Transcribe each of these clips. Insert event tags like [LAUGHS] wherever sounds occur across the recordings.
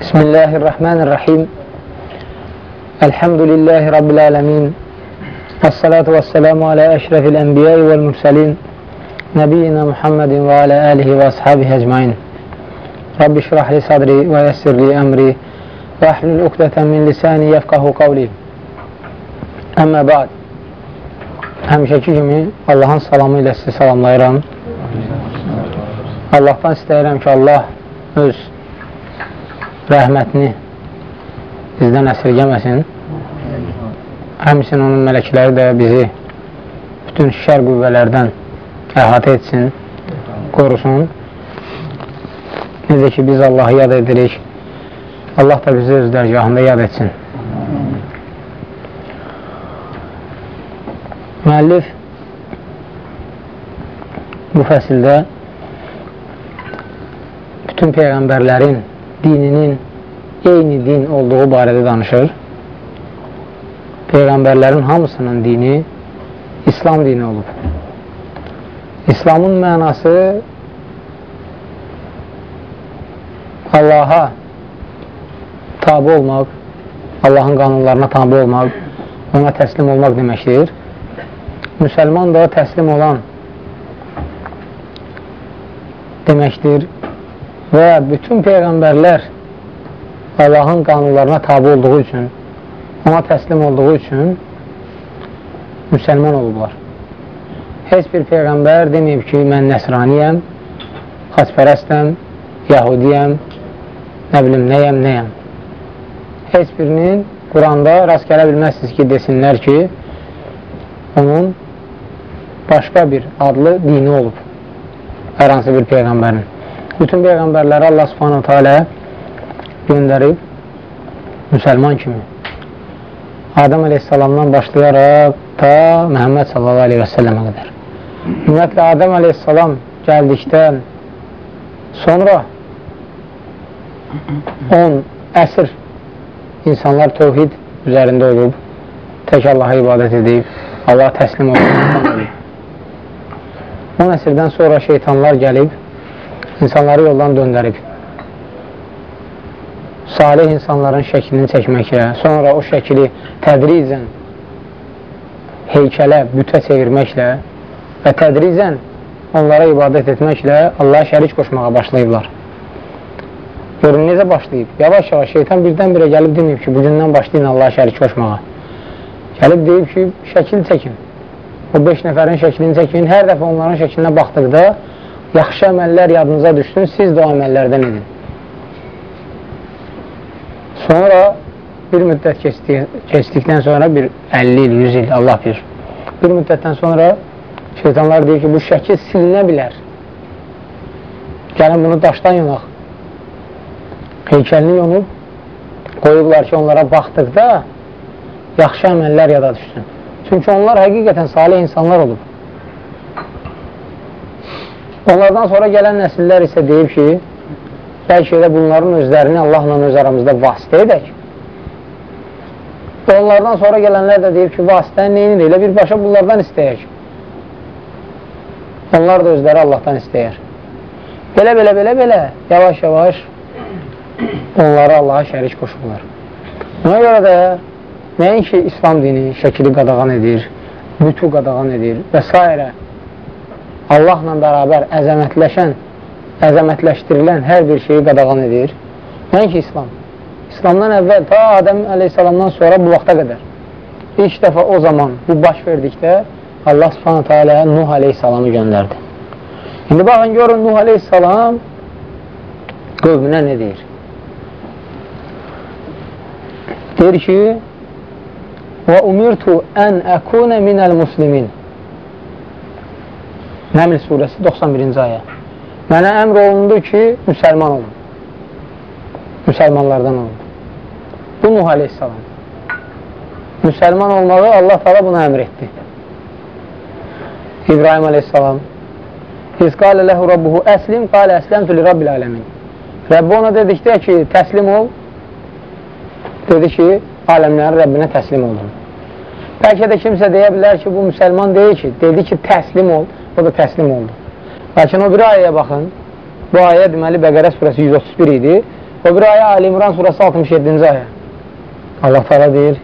بسم الله الرحمن الرحيم الحمد لله رب العالمين والصلاة والسلام على أشرف الأنبياء والمرسلين نبينا محمد وعلى آله وأصحابه أجمعين رب اشرح لي صدري ويسر لي أمري واحلل عقدة من لساني يفقه قولي Əmmə bəd Həmişəki kimi Allahın salamı ilə sizi salamlayıram Allahdan istəyirəm ki Allah öz rəhmətini bizdən əsirgəməsin həmsin onun mələkləri də bizi bütün şər qüvvələrdən əhatə etsin qorusun. Necə ki biz Allahı yad edirik Allah da bizi öz dərgahında yad etsin. Müəllif bu fəsildə bütün peyğəmbərlərin dininin eyni din olduğu barədə danışır. Peyğəmbərlərin hamısının dini İslam dini olub. İslamın mənası Allaha tabi olmaq, Allahın qanunlarına tabi olmaq, ona təslim olmaq deməkdir. Müsəlman da təslim olan deməkdir və bütün peyğəmbərlər Allahın qanunlarına tabi olduğu üçün, ona təslim olduğu üçün müsəlman olublar. Heç bir peyğəmbər deməyib ki, mən nəsraniyəm, xaçpərəstəm, yahudiyəm, nə bilim, nəyəm, nəyəm. Heç birinin Quranda rast gələ bilməzsiniz ki, desinlər ki, onun başqa bir adlı dini olub hər hansı bir peyğəmbərin. Bütün peyğəmbərləri Allah subhanahu teala göndərib müsəlman kimi. Adəm aleyhissalamdan başlayaraq ta Məhəmməd sallallahu aleyhi və səlləmə qədər. Ümumiyyətlə, Adəm aleyhissalam gəldikdən sonra 10 əsr insanlar tövhid üzərində olub, tək Allaha ibadət edib, Allah təslim olub. [COUGHS] 10 əsrdən sonra şeytanlar gəlib, insanları yoldan döndərib. Salih insanların şəklini çəkməklə, sonra o şəkili tədricən heykələ, bütə çevirməklə və tədricən onlara ibadət etməklə Allaha şərik qoşmağa başlayıblar. Görün, necə başlayıb? Yavaş-yavaş şeytan birdən-birə gəlib deməyib ki, bugündən başlayın Allaha şərik qoşmağa. Gəlib deyib ki, şəkil çəkin. O 5 nəfərin şəklini çəkin. Hər dəfə onların şəklinə baxdıqda yaxşı əməllər yadınıza düşsün, siz də o əməllərdən edin. Sonra bir müddət keçdi, keçdikdən sonra bir 50 il, 100 il, Allah bilir. Bir müddətdən sonra şeytanlar deyir ki, bu şəkil silinə bilər. Gəlin bunu daşdan yonaq. Heykəlini yonub, qoyublar ki, onlara baxdıqda yaxşı əməllər yada düşsün. Çünki onlar həqiqətən salih insanlar olub. Onlardan sonra gələn nəsillər isə deyib ki, bəlkə də bunların özlərini Allahla öz aramızda vasitə edək. Onlardan sonra gələnlər də deyib ki, vasitəni neyini elə birbaşa bunlardan istəyək. Onlar da özləri Allahdan istəyər. Belə, belə, belə, belə, yavaş-yavaş onları Allaha şərik qoşurlar. Buna görə də nəinki İslam dini şəkili qadağan edir, mütü qadağan edir və s. Allahla bərabər əzəmətləşən, əzəmətləşdirilən hər bir şeyi qadağan edir. Nəinki İslam. İslamdan əvvəl, ta Adəm əleyhissalamdan sonra bu vaxta qədər. İlk dəfə o zaman bu baş verdikdə Allah subhanətə alə Nuh əleyhissalamı göndərdi. İndi baxın, görün Nuh əleyhissalam qövmünə nə deyir? Deyir ki, və umirtu ən əkunə minəl muslimin Nəml surəsi 91-ci ayə Mənə əmr olundu ki, müsəlman olun. Müsəlmanlardan olun. Bu Nuh aleyhissalam. Müsəlman olmağı Allah tala buna əmr etdi. İbrahim aleyhissalam İz qalə ləhu rabbuhu əslim, qalə əsləmtü li rabbil aləmin. Rəbbi ona dedikdə ki, təslim ol, dedi ki, aləmlərin Rəbbinə təslim oldum. Bəlkə də kimsə deyə bilər ki, bu müsəlman deyil ki, dedi ki, təslim ol, o da təslim oldu. Lakin o bir ayəyə baxın, bu ayə deməli Bəqərə surəsi 131 idi, O bir ayə Ali İmran surası 67-ci ayə. Allah Teala deyir: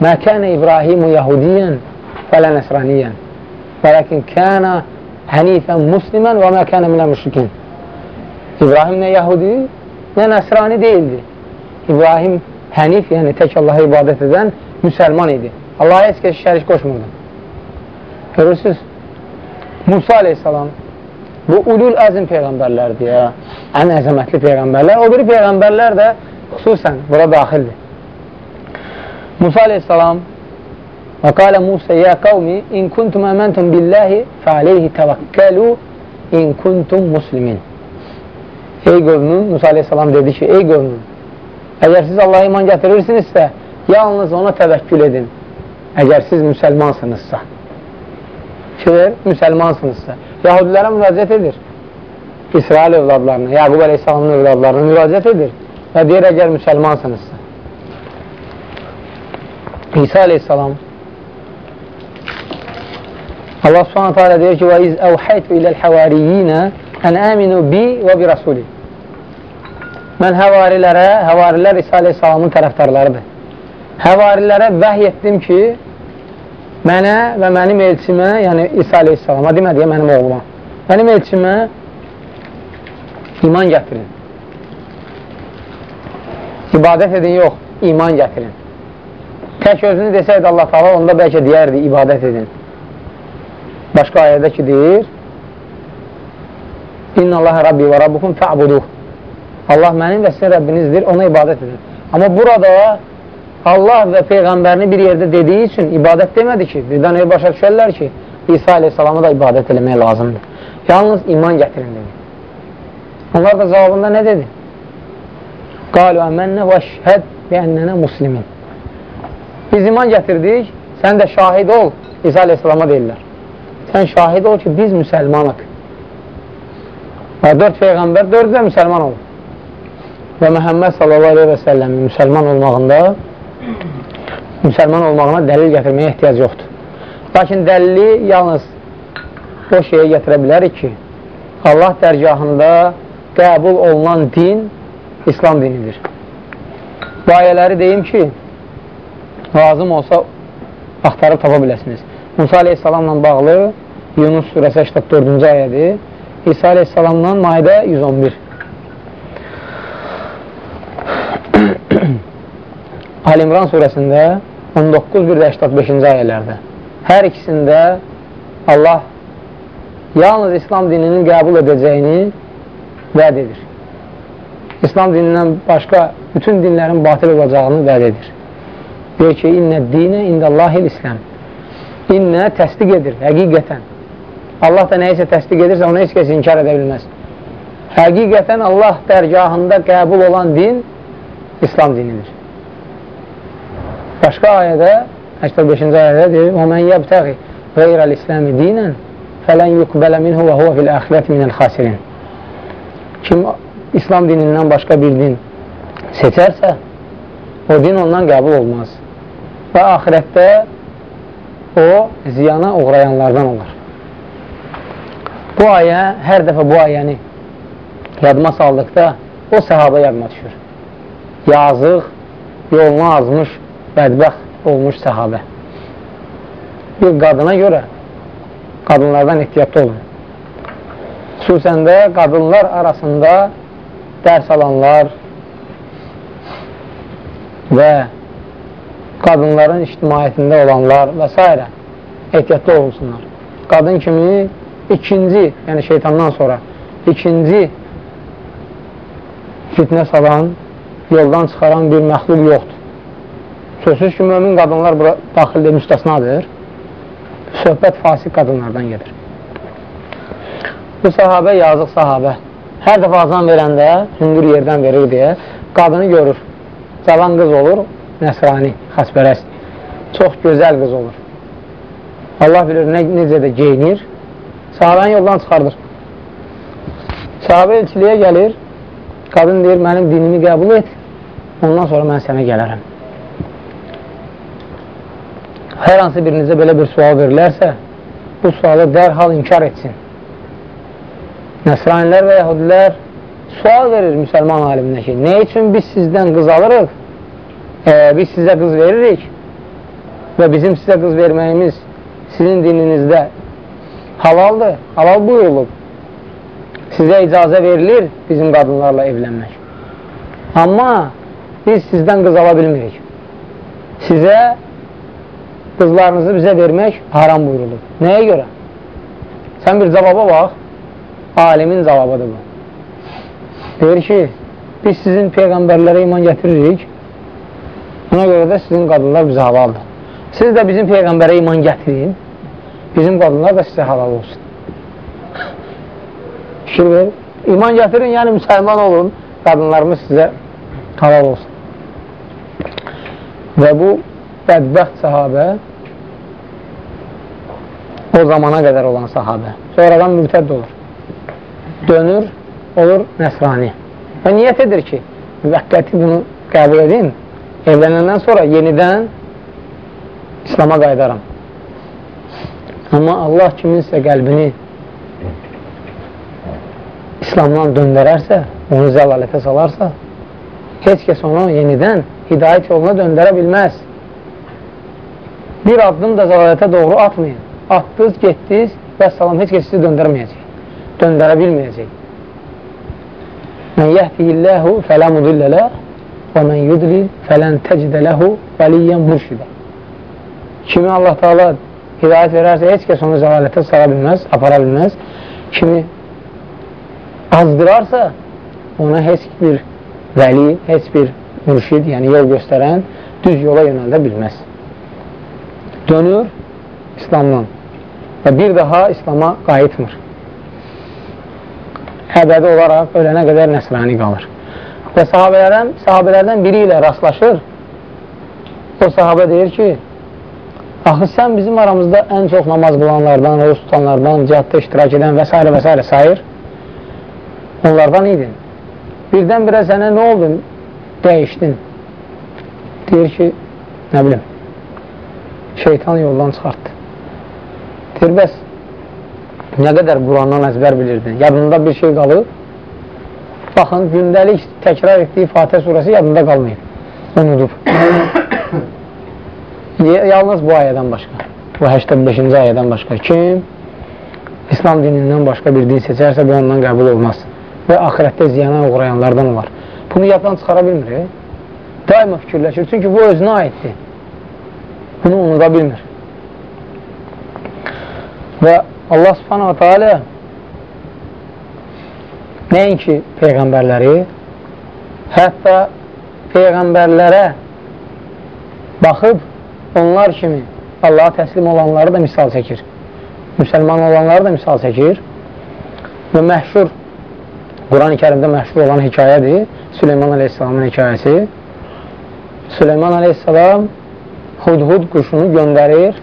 "Mə kana İbrahimu Yahudiyan fələ nəsraniyan, vəlakin kana hanifan musliman və mə kana minəl müşrikin." İbrahim nə Yahudi, nə nəsrani deyildi. İbrahim hənif, yəni tək Allaha ibadət edən müsəlman idi. Allaha heç kəs şərik qoşmurdu. Görürsünüz? Musa aleyhissalam bu ulul əzm peyğəmbərlərdir ya. Ən əzəmətli peyğəmbərlər. O biri peyğəmbərlər də xüsusən bura daxildir. Musa aleyhissalam və qalə Musa ya qavmi in kuntum əməntum billahi fəaleyhi təvəkkəlu in kuntum muslimin. Ey qövmüm, Musa aleyhissalam dedi ki, ey qövmüm, əgər siz Allaha iman gətirirsinizsə, yalnız ona təvəkkül edin. Əgər siz müsəlmansınızsa Fikir, müsəlmansınızsa. Yahudilərə müraciət edir. İsrail övladlarına, Yaqub Aleyhisselamın övladlarına müraciət edir və deyir, əgər müsəlmansınızsa. İsa Aleyhisselam Allah subhanətə alə deyir ki, وَاِذْ əvhəytu iləl həvariyyinə ən əminu bi və bi rəsuli Mən həvarilərə, həvarilər İsa Aleyhisselamın tərəfdarlarıdır. Həvarilərə vəhy etdim ki, mənə və mənim elçimə, yəni İsa aleyhissalama, demədi ya mənim oğluma, mənim elçimə iman gətirin. İbadət edin, yox, iman gətirin. Tək özünü desəydi Allah taala onda bəlkə deyərdi, ibadət edin. Başqa ayədə ki, deyir, İnna Allah Rabbi və Rabbukum fə'buduh. Allah mənim və sizin Rəbbinizdir, ona ibadət edin. Amma burada Allah və Peyğəmbərini bir yerdə dediyi üçün ibadət demədi ki, birdən el başa düşərlər ki, İsa aleyhissalamı da ibadət eləmək lazımdır. Yalnız iman gətirin dedi. Onlar da cavabında nə dedi? Qalu əmənnə və şəhəd və ənnənə muslimin. Biz iman gətirdik, sən də şahid ol, İsa aleyhissalama deyirlər. Sən şahid ol ki, biz müsəlmanıq. Və dörd Peyğəmbər, dörd də müsəlman olur. Və Məhəmməd sallallahu aleyhi və səlləmin müsəlman olmağında müsəlman olmağına dəlil gətirməyə ehtiyac yoxdur. Lakin dəlili yalnız o şeyə gətirə bilərik ki, Allah dərgahında qəbul olunan din İslam dinidir. Bu ayələri deyim ki, lazım olsa axtarıb tapa biləsiniz. Musa aleyhissalamla bağlı Yunus surəsi 84-cü ayədir. İsa aleyhissalamla Maidə 111. Alimran surəsində 19-85-ci ayələrdə hər ikisində Allah yalnız İslam dininin qəbul edəcəyini vəd edir. İslam dinindən başqa bütün dinlərin batil olacağını vəd edir. Deyir ki, innə dinə indəllahil İslam. İnnə təsdiq edir, həqiqətən. Allah da nəyisə təsdiq edirsə, onu heç kəs inkar edə bilməz. Həqiqətən Allah dərgahında qəbul olan din İslam dinidir başqa ayədə 85-ci ayədə deyir: "Və men yebtəği qeyral-islam dinen felen yuqbala minhu və huve fil-axirati minel-xasirin." Kim İslam dinindən başqa bir din seçərsə, o din ondan qəbul olmaz və axirətdə o ziyana uğrayanlardan olar. Bu ayə, hər dəfə bu ayəni yadıma saldıqda o səhaba yadıma düşür. Yazıq, yolunu azmış bədbəxt olmuş səhabə. Bir qadına görə qadınlardan ehtiyatlı olun. Xüsusən də qadınlar arasında dərs alanlar və qadınların ictimaiyyətində olanlar və s. ehtiyatlı olsunlar. Qadın kimi ikinci, yəni şeytandan sonra ikinci fitnə salan, yoldan çıxaran bir məxluq yoxdur. Sözsüz ki, mömin qadınlar bura daxildə müstəsnadır. Söhbət fasik qadınlardan gedir. Bu sahabə yazıq sahabə. Hər dəfə azan verəndə, hündür yerdən verir deyə, qadını görür. Cavan qız olur, nəsrani, xasbərəst. Çox gözəl qız olur. Allah bilir nə, necə də geyinir. Sahabəni yoldan çıxardır. Sahabə elçiliyə gəlir, qadın deyir, mənim dinimi qəbul et, ondan sonra mən sənə gələrəm hər hansı birinizə belə bir sual verilərsə, bu sualı dərhal inkar etsin. Nəsranilər və yəhudilər sual verir müsəlman aliminə ki, nə üçün biz sizdən qız alırıq, e, biz sizə qız veririk və bizim sizə qız verməyimiz sizin dininizdə halaldır, halal buyurulub. Sizə icazə verilir bizim qadınlarla evlənmək. Amma biz sizdən qız ala bilmirik. Sizə qızlarınızı bizə vermək haram buyurulub. Nəyə görə? Sən bir cavaba bax, alimin cavabıdır bu. Deyir ki, biz sizin peyğəmbərlərə iman gətiririk, buna görə də sizin qadınlar bizə halaldır. Siz də bizim peyğəmbərə iman gətirin, bizim qadınlar da sizə halal olsun. Fikir verin. İman gətirin, yəni müsəlman olun, qadınlarımız sizə halal olsun. Və bu bədbəxt sahabə o zamana qədər olan sahabə. Sonradan mürtəd olur. Dönür, olur nəsrani. Və niyyət edir ki, müvəqqəti bunu qəbul edin, evlənəndən sonra yenidən İslama qaydaram. Amma Allah kiminsə qəlbini İslamdan döndərərsə, onu zəlalətə salarsa, heç kəs onu yenidən hidayət yoluna döndərə bilməz. Bir addım da zəlalətə doğru atmayın. Atdınız, getdiniz və salam, heç kəs sizi döndərməyəcək. Döndərə bilməyəcək. Mən yəhdihilləhu fələ mudillələ və mən yudlil fələn təcdə ləhu vəliyyən murşidə. Kimi Allah Teala hidayət verərsə, heç kəs onu zəlalətə sara bilməz, apara bilməz. Kimi azdırarsa, ona heç bir vəli, heç bir mürşid, yəni yol göstərən düz yola yönəldə bilməz. Dönür İslamdan və bir daha İslama qayıtmır. Əbədi olaraq ölənə qədər nəsrani qalır. Və sahabələrdən, sahabələrdən biri ilə rastlaşır. O sahabə deyir ki, axı sən bizim aramızda ən çox namaz qılanlardan, oruç tutanlardan, cihadda iştirak edən və s. və s. sayır. Onlardan idin. Birdən-birə sənə nə oldu? Dəyişdin. Deyir ki, nə bilim, şeytan yoldan çıxartdı. Deyir, bəs nə qədər Qurandan əzbər bilirdin? Yadında bir şey qalıb? Baxın, gündəlik təkrar etdiyi Fatih surəsi yadında qalmayıb. Unudub. [COUGHS] Yalnız bu ayədən başqa. Bu 85-ci ayədən başqa. Kim İslam dinindən başqa bir din seçərsə, bu ondan qəbul olmaz. Və axirətdə ziyana uğrayanlardan olar. Bunu yaddan çıxara bilmir. Daima fikirləşir. Çünki bu özünə aiddir. Bunu unuda bilmir. Və Allah subhanahu teala nəinki peyğəmbərləri, hətta peyğəmbərlərə baxıb onlar kimi Allaha təslim olanları da misal çəkir. Müsəlman olanları da misal çəkir. Və məhşur, Quran-ı kərimdə məhşur olan hekayədir. Süleyman Aleyhisselamın hekayəsi. Süleyman Aleyhisselam hudhud quşunu göndərir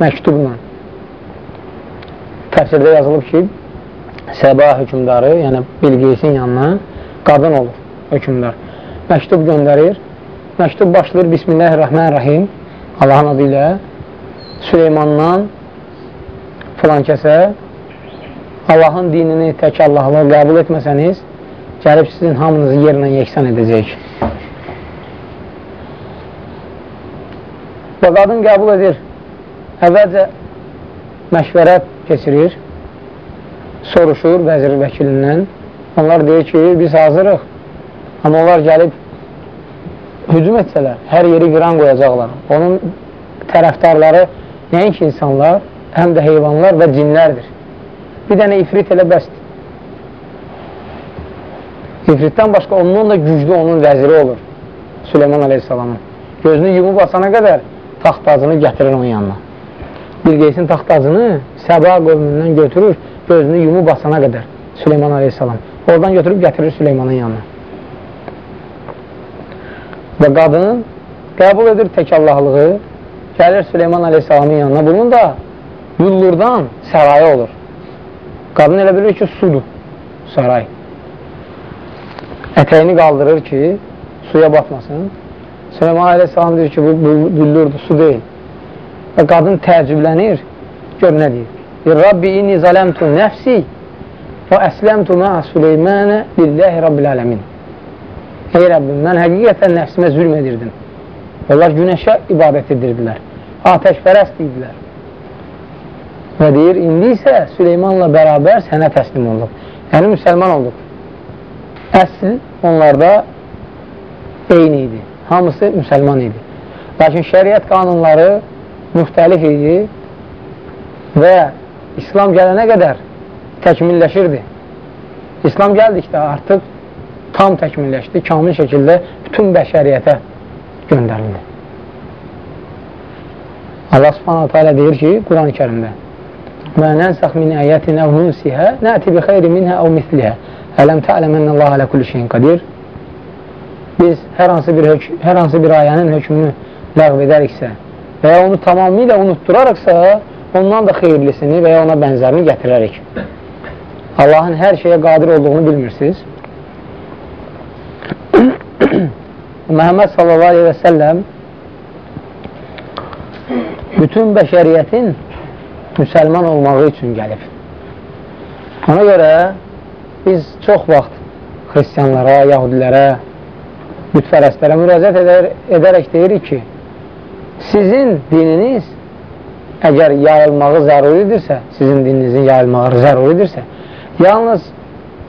məktubla. Təfsirdə yazılıb ki, Səba hökumdarı, yəni Bilqeysin yanına qadın olur hökumdar. Məktub göndərir. Məktub başlayır Bismillahirrahmanirrahim Allahın adı ilə Süleymandan filan kəsə Allahın dinini tək Allahla qəbul etməsəniz gəlib sizin hamınızı yerlə yeksan edəcək. Və qadın qəbul edir. Əvvəlcə məşvərət keçirir, soruşur vəzir vəkilindən. Onlar deyir ki, biz hazırıq. Amma onlar gəlib hücum etsələr, hər yeri qıran qoyacaqlar. Onun tərəfdarları nəinki insanlar, həm də heyvanlar və cinlərdir. Bir dənə ifrit elə bəsdir. İfritdən başqa ondan da güclü onun vəziri olur. Süleyman Aleyhisselamın. Gözünü yumub asana qədər taxtacını gətirir onun yanına. Bilqeysin taxtacını Səba qövmündən götürür, gözünü yumu basana qədər Süleyman aleyhissalam. Oradan götürüb gətirir Süleymanın yanına. Və qadın qəbul edir tək Allahlığı, gəlir Süleyman aleyhissalamın yanına. Bunun da yullurdan sarayı olur. Qadın elə bilir ki, sudur saray. Ətəyini qaldırır ki, suya batmasın. Süleyman aleyhissalam deyir ki, bu, bu büllürdür, su deyil. Və qadın təəccüblənir, gör nə deyir. Deyir, Rabbi inni zələmtu nəfsi Və əsləmtu mə'a Süleymənə lillahi rabbil aləmin. Ey Rəbbim, mən həqiqətən nəfsimə zülm edirdim. Onlar günəşə ibadət edirdilər. Atəşpərəst idilər. Və deyir, indi isə Süleymanla bərabər sənə təslim olduq. Yəni, müsəlman olduq. Əsl onlarda eyni idi. Hamısı müsəlman idi. Lakin şəriət qanunları müxtəlif idi və İslam gələnə qədər təkmilləşirdi. İslam gəldikdə artıq tam təkmilləşdi, kamil şəkildə bütün bəşəriyyətə göndərildi. Allah subhanahu teala deyir ki, Quran-ı kərimdə əyətin əv nunsihə nəti bi xeyri minhə əv mislihə Ələm tə'ləmənə Allah alə kulli şeyin qadir Biz hər hansı bir, hər hansı bir ayənin hökmünü ləğv edəriksə və ya onu tamamilə unutturarıqsa ondan da xeyirlisini və ya ona bənzərini gətirərik. Allahın hər şeyə qadir olduğunu bilmirsiniz. [CLEARS THROAT] Məhəmməd sallallahu aleyhi və səlləm bütün bəşəriyyətin müsəlman olmağı üçün gəlib. Ona görə biz çox vaxt xristiyanlara, yahudilərə, bütfərəstlərə müraciət edər, edərək deyirik ki, sizin dininiz əgər yayılmağı zəruridirsə, sizin dininizin yayılmağı zəruridirsə, yalnız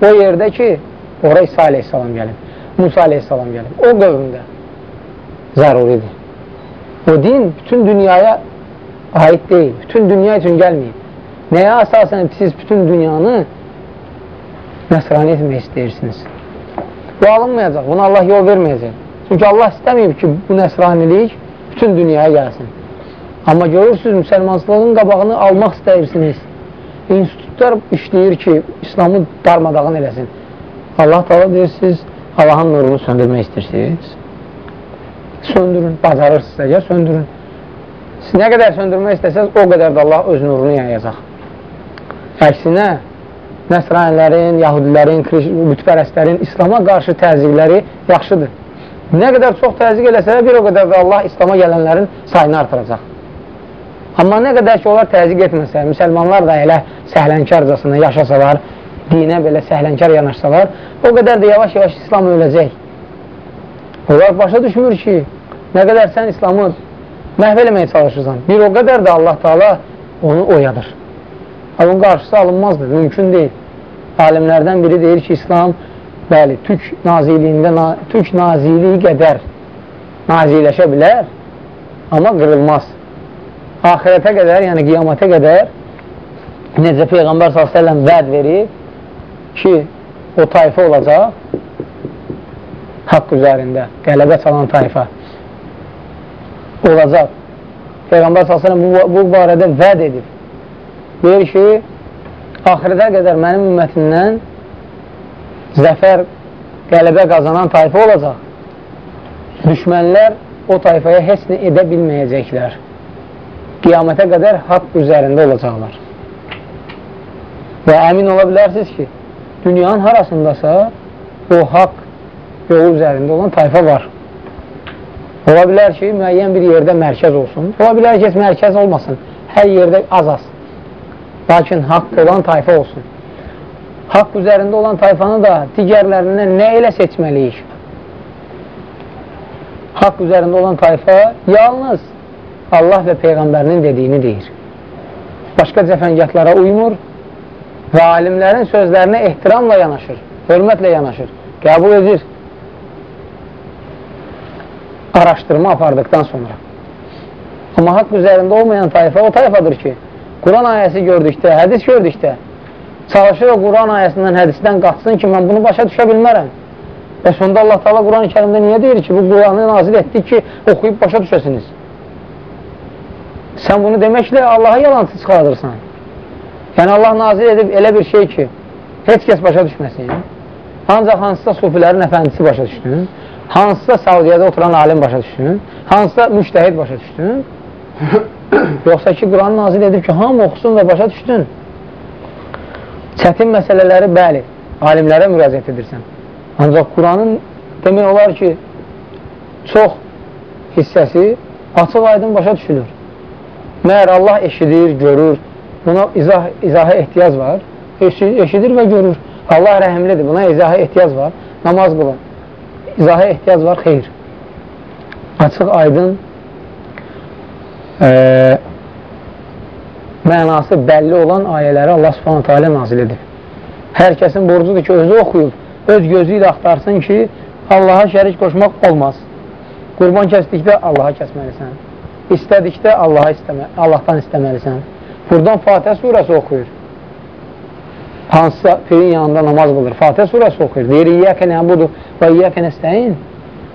o yerdə ki, ora İsa aleyhissalam gəlib. Musa aleyhissalam gəlib. O qövmdə zəruridir. O din bütün dünyaya aid deyil. Bütün dünya üçün gəlməyib. Nəyə əsasən siz bütün dünyanı nəsrani etmək istəyirsiniz? Bu alınmayacaq. Buna Allah yol verməyəcək. Çünki Allah istəməyib ki, bu nəsranilik bütün dünyaya gəlsin. Amma görürsünüz, müsəlmançılığın qabağını almaq istəyirsiniz. İnstitutlar işləyir ki, İslamı darmadağın eləsin. Allah da deyir, siz Allahın nurunu söndürmək istəyirsiniz, söndürün, bacarırsınız əgər, söndürün. Siz nə qədər söndürmək istəsəz, o qədər də Allah öz nurunu yayacaq. Əksinə, nəsranilərin, yahudilərin, mütpərəstlərin İslama qarşı təzyiqləri yaxşıdır. Nə qədər çox təzyiq eləsələr, bir o qədər də Allah İslama gələnlərin sayını artıracaq. Amma nə qədər ki, onlar təzyiq etməsə, müsəlmanlar da elə səhlənkarcasına yaşasalar, dinə belə səhlənkar yanaşsalar, o qədər də yavaş-yavaş İslam öləcək. Onlar başa düşmür ki, nə qədər sən İslamı məhv eləməyə çalışırsan, bir o qədər də Allah Taala onu oyadır. Onun qarşısı alınmazdır, mümkün deyil. Alimlərdən biri deyir ki, İslam bəli, türk naziliyində, türk naziliyi qədər naziləşə bilər, amma qırılmaz. Ahirətə qədər, yəni qiyamətə qədər necə Peyğəmbər s.ə.v vəd verib, ki, o tayfa olacaq haqq üzərində, qələbə çalan tayfa olacaq. Peyğəmbər s.ə.v bu, bu barədə vəd edib. Deyir ki, axirətə qədər mənim ümmətimdən zəfər, qələbə qazanan tayfa olacaq. Düşmənlər o tayfaya heç nə edə bilməyəcəklər. Qiyamətə qədər haqq üzərində olacaqlar. Və əmin ola bilərsiniz ki, dünyanın harasındasa o haqq yolu üzərində olan tayfa var. Ola bilər ki, müəyyən bir yerdə mərkəz olsun. Ola bilər ki, heç mərkəz olmasın. Hər yerdə az-az. Lakin haqq olan tayfa olsun. Haqq üzərində olan tayfanı da digərlərindən nə ilə seçməliyik? Haqq üzərində olan tayfa yalnız Allah və Peyğəmbərinin dediyini deyir. Başqa cəfəngətlara uymur və alimlərin sözlərinə ehtiramla yanaşır, hörmətlə yanaşır, qəbul edir. Araşdırma apardıqdan sonra. Amma haqq üzərində olmayan tayfa o tayfadır ki, Quran ayəsi gördükdə, hədis gördükdə, çalışır o Quran ayəsindən, hədisdən qaçsın ki, mən bunu başa düşə bilmərəm. Və sonda Allah Taala Quran-ı Kərimdə niyə deyir ki, bu Quranı nazil etdi ki, oxuyub başa düşəsiniz? Sən bunu deməklə Allaha yalancı çıxardırsan. Yəni Allah nazil edib elə bir şey ki, heç kəs başa düşməsin. Ancaq hansısa sufilərin əfəndisi başa düşdün, hansısa Saudiyədə oturan alim başa düşdün, hansısa müştəhid başa düşdün, [COUGHS] yoxsa ki, Quran nazil edib ki, hamı oxusun və başa düşdün. Çətin məsələləri, bəli, alimlərə müraciət edirsən. Ancaq Quranın demək olar ki, çox hissəsi açıq aydın başa düşülür. Məyər Allah eşidir, görür, buna izah, izaha ehtiyac var. eşidir və görür. Allah rəhimlidir, buna izaha ehtiyac var. Namaz qılın. İzaha ehtiyac var, xeyr. Açıq, aydın e, mənası bəlli olan ayələri Allah subhanətə alə nazil edib. Hər kəsin borcudur ki, özü oxuyub, öz gözü ilə axtarsın ki, Allaha şərik qoşmaq olmaz. Qurban kəsdikdə Allaha kəsməlisən. İstədikdə Allaha istəmə, Allahdan istəməlisən. Buradan Fatihə surəsi oxuyur. Hansısa pirin yanında namaz qılır. Fatihə surəsi oxuyur. Deyir, İyyəkə nəbudur və İyyəkə nəstəyin.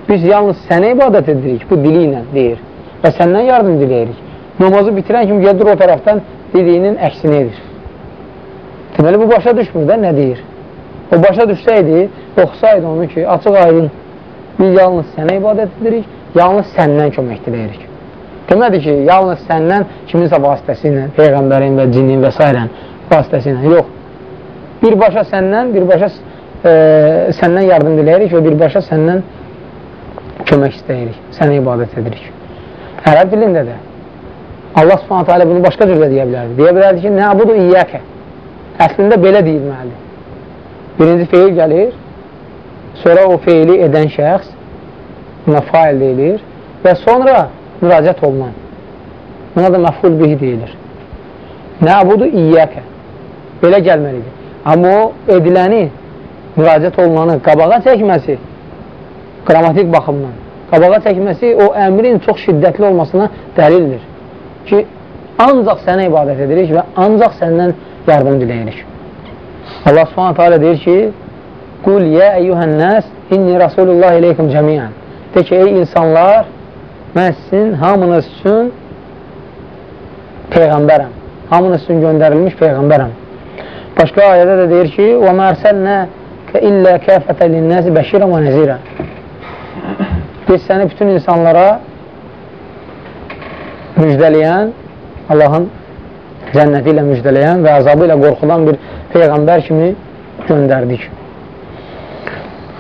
Biz yalnız sənə ibadət edirik, bu dili ilə deyir. Və səndən yardım diləyirik. Namazı bitirən kimi gedir o tərəfdən dediyinin əksini edir. Deməli, bu başa düşmür də nə deyir? O başa düşsəydi, oxusaydı onu ki, açıq aydın biz yalnız sənə ibadət edirik, yalnız səndən kömək diləyirik. Demədi ki, yalnız səndən kiminsə vasitəsi ilə, Peyğəmbərin və cinin və s. vasitəsi ilə. Yox. Birbaşa səndən, birbaşa e, səndən yardım diləyirik və birbaşa səndən kömək istəyirik, sənə ibadət edirik. Ərəb dilində də Allah subhanətə alə bunu başqa cürdə deyə bilərdi. Deyə bilərdi ki, nə budur iyyəkə. Əslində belə deyilməlidir. Birinci feil gəlir, sonra o feili edən şəxs buna fail deyilir və sonra müraciət olunan. Buna da məful bihi deyilir. Nə budur iyyəkə. Belə gəlməlidir. Amma o ediləni, müraciət olunanı qabağa çəkməsi qrammatik baxımdan qabağa çəkməsi o əmrin çox şiddətli olmasına dəlildir ki, ancaq sənə ibadət edirik və ancaq səndən yardım diləyirik. Allah subhanətə alə deyir ki, Qul yə əyyuhən nəs inni Rasulullah iləykum cəmiyyən De ki, ey insanlar, mən sizin hamınız üçün Peyğəmbərəm. Hamınız üçün göndərilmiş Peyğəmbərəm. Başqa ayədə də deyir ki, وَمَا أَرْسَلْنَاكَ إِلَّا كَافَةً لِلنَّاسِ بَشِيرًا وَنَزِيرًا Biz səni bütün insanlara müjdələyən, Allahın cənnəti ilə müjdələyən və azabı ilə qorxudan bir Peyğəmbər kimi göndərdik.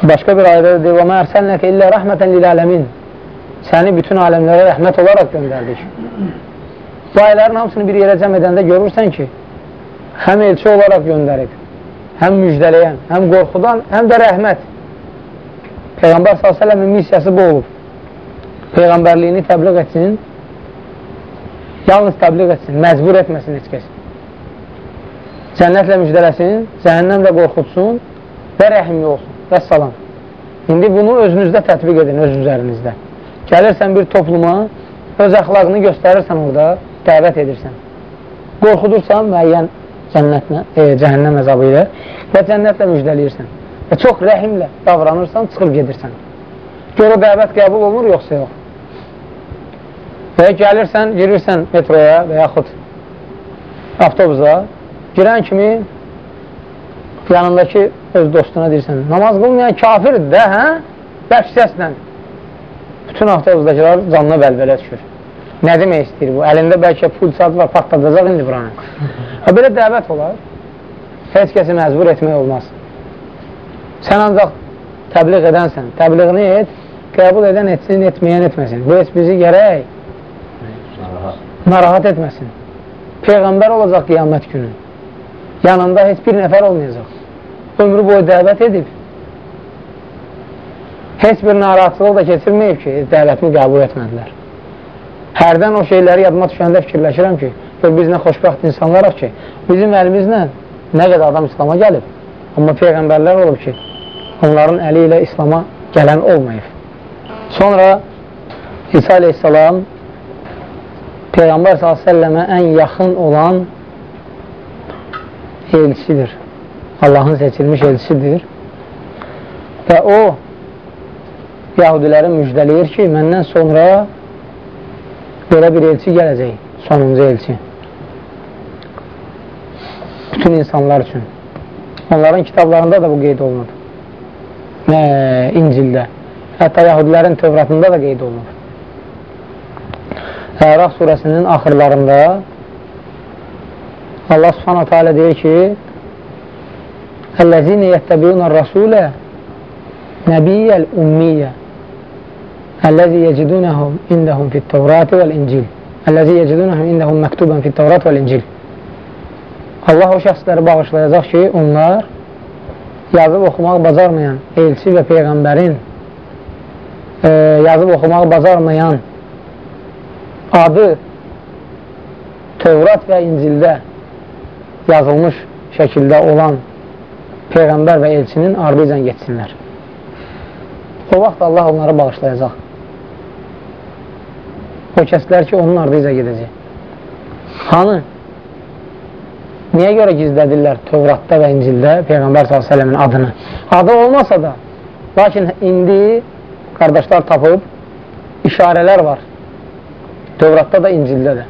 Başqa bir ayədə deyir, وَمَا أَرْسَلْنَكَ إِلَّا رَحْمَةً لِلْعَلَمِينَ Səni bütün aləmlərə rəhmət olaraq göndərdik. Bu ayələrin hamısını bir yerə cəm edəndə görürsən ki, həm elçi olaraq göndərib, həm müjdələyən, həm qorxudan, həm də rəhmət. Peyğəmbər s.ə.v-in missiyası bu olub. Peyğəmbərliyini təbliğ etsin, yalnız təbliğ etsin, məcbur etməsin heç kəs. Cənnətlə müjdələsin, cəhənnəmlə qorxutsun və rəhimli olsun. Və salam. İndi bunu özünüzdə tətbiq edin, öz üzərinizdə. Gəlirsən bir topluma, öz əxlaqını göstərirsən orada, dəvət edirsən. Qorxudursan müəyyən cənnətlə, e, cəhənnəm əzabı ilə və cənnətlə müjdələyirsən. Və çox rəhimlə davranırsan, çıxıb gedirsən. Gör o dəvət qəbul olunur, yoxsa yox. Və gəlirsən, girirsən metroya və yaxud avtobusa, girən kimi yanındakı öz dostuna deyirsən, namaz qılmayan kafirdir də, hə? Bərk səslə. Bütün avtobusdakılar canına bəlbələ düşür. Nə demək istəyir bu? Əlində bəlkə pul saat var, patladacaq indi buranı. [LAUGHS] Ha, belə dəvət olar. Heç kəsi məcbur etmək olmaz. Sən ancaq təbliğ edənsən. Təbliğini et, qəbul edən etsin, etməyən etməsin. Bu heç bizi gərək narahat etməsin. Peyğəmbər olacaq qiyamət günü. Yanında heç bir nəfər olmayacaq ömrü boyu dəvət edib, heç bir narahatçılıq da keçirməyib ki, dəvətini qəbul etmədilər. Hərdən o şeyləri yadıma düşəndə fikirləşirəm ki, biz nə xoşbəxt insanlarıq ki, bizim əlimizlə nə qədər adam İslama gəlib, amma Peyğəmbərlər olub ki, onların əli ilə İslama gələn olmayıb. Sonra İsa aleyhissalam Peyğəmbər s.ə.və ən yaxın olan elçidir. Allahın seçilmiş elçisidir. Və o Yahudiləri müjdələyir ki, məndən sonra belə bir elçi gələcək, sonuncu elçi. Bütün insanlar üçün. Onların kitablarında da bu qeyd olunur. Nə, İncildə. Hətta Yahudilərin Tövratında da qeyd olunur. Əraq surəsinin axırlarında Allah subhanahu teala deyir ki, Əl-ləzine yəttəbiyunə rəsulə nəbiyyəl ümmiyyə Əl-ləzi yecidunəhum indəhum fit-təvrati vəl-incil Əl-ləzi yecidunəhum indəhum məktubən fit-təvrati vəl-incil Allah o şəxsləri bağışlayacaq ki, onlar yazıb oxumaq bacarmayan elçi və Peyğəmbərin e, yazıb oxumaq bacarmayan adı Tövrat və İncildə yazılmış şəkildə olan Peyğəmbər və elçinin ardıycan geçsinlər. O vaxt Allah onları bağışlayacaq. O kəslər ki, onun ardıyca gedəcək. Hanı? Niyə görə gizlədirlər Tövratda və İncildə Peyğəmbər s.ə.v-in adını? Adı olmasa da, lakin indi qardaşlar tapıb işarələr var. Tövratda da, İncildə də.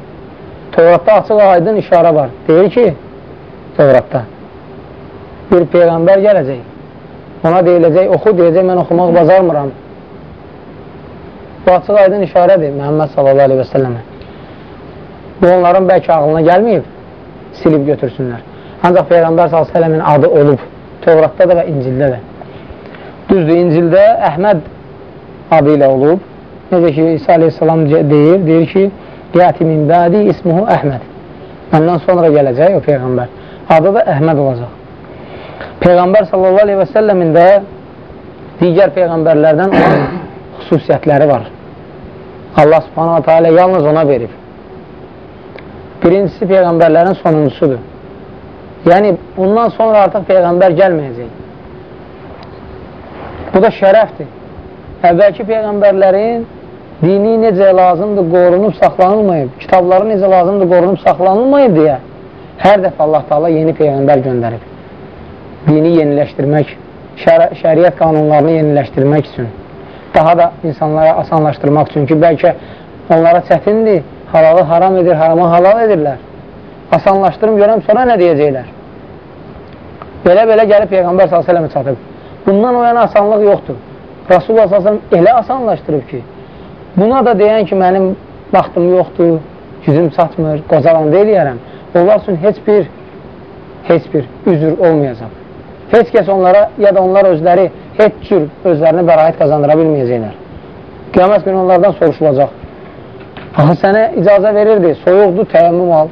Tövratda açıq aydın işarə var. Deyir ki, Tövratda bir Peyğəmbər gələcək. Ona deyiləcək, oxu, deyəcək, mən oxumaq bacarmıram. Bu açıq aydın işarədir Məhəmməd sallallahu aleyhi və səlləmə. Bu onların bəlkə ağlına gəlməyib, silib götürsünlər. Ancaq Peyğəmbər s.ə.v-in adı olub Tövratda da və İncildə də. Düzdür, İncildə Əhməd adı ilə olub. Necə ki, İsa aleyhissalam deyir, deyir ki, Yəti min bədi ismuhu Əhməd. Məndən sonra gələcək o Peyğəmbər. Adı da Əhməd olacaq. Peyğəmbər sallallahu aleyhi və səlləmin də digər Peyğəmbərlərdən olan [COUGHS] xüsusiyyətləri var. Allah subhanahu teala yalnız ona verib. Birincisi Peyğəmbərlərin sonuncusudur. Yəni, bundan sonra artıq Peyğəmbər gəlməyəcək. Bu da şərəfdir. Əvvəlki Peyğəmbərlərin dini necə lazımdır, qorunub, saxlanılmayıb, kitabları necə lazımdır, qorunub, saxlanılmayıb deyə hər dəfə Allah Taala yeni Peyğəmbər göndərib. Dini yeniləşdirmək, şər şəriət qanunlarını yeniləşdirmək üçün, daha da insanlara asanlaşdırmaq üçün ki, bəlkə onlara çətindir, halalı haram edir, haramı halal edirlər. Asanlaşdırım görəm, sonra nə deyəcəklər? Belə-belə gəlib Peyğəmbər s.ə.və çatıb. Bundan o yana asanlıq yoxdur. Rasulullah s.ə.v elə asanlaşdırıb ki, buna da deyən ki, mənim vaxtım yoxdur, gücüm çatmır, qocalan deyiləyərəm. Onlar üçün heç bir, heç bir üzr olmayacaq. Heç kəs onlara, ya da onlar özləri heç cür özlərini bəraət qazandıra bilməyəcəklər. Qiyamət günü onlardan soruşulacaq. Axı sənə icazə verirdi, soyuqdur, təyəmmüm al.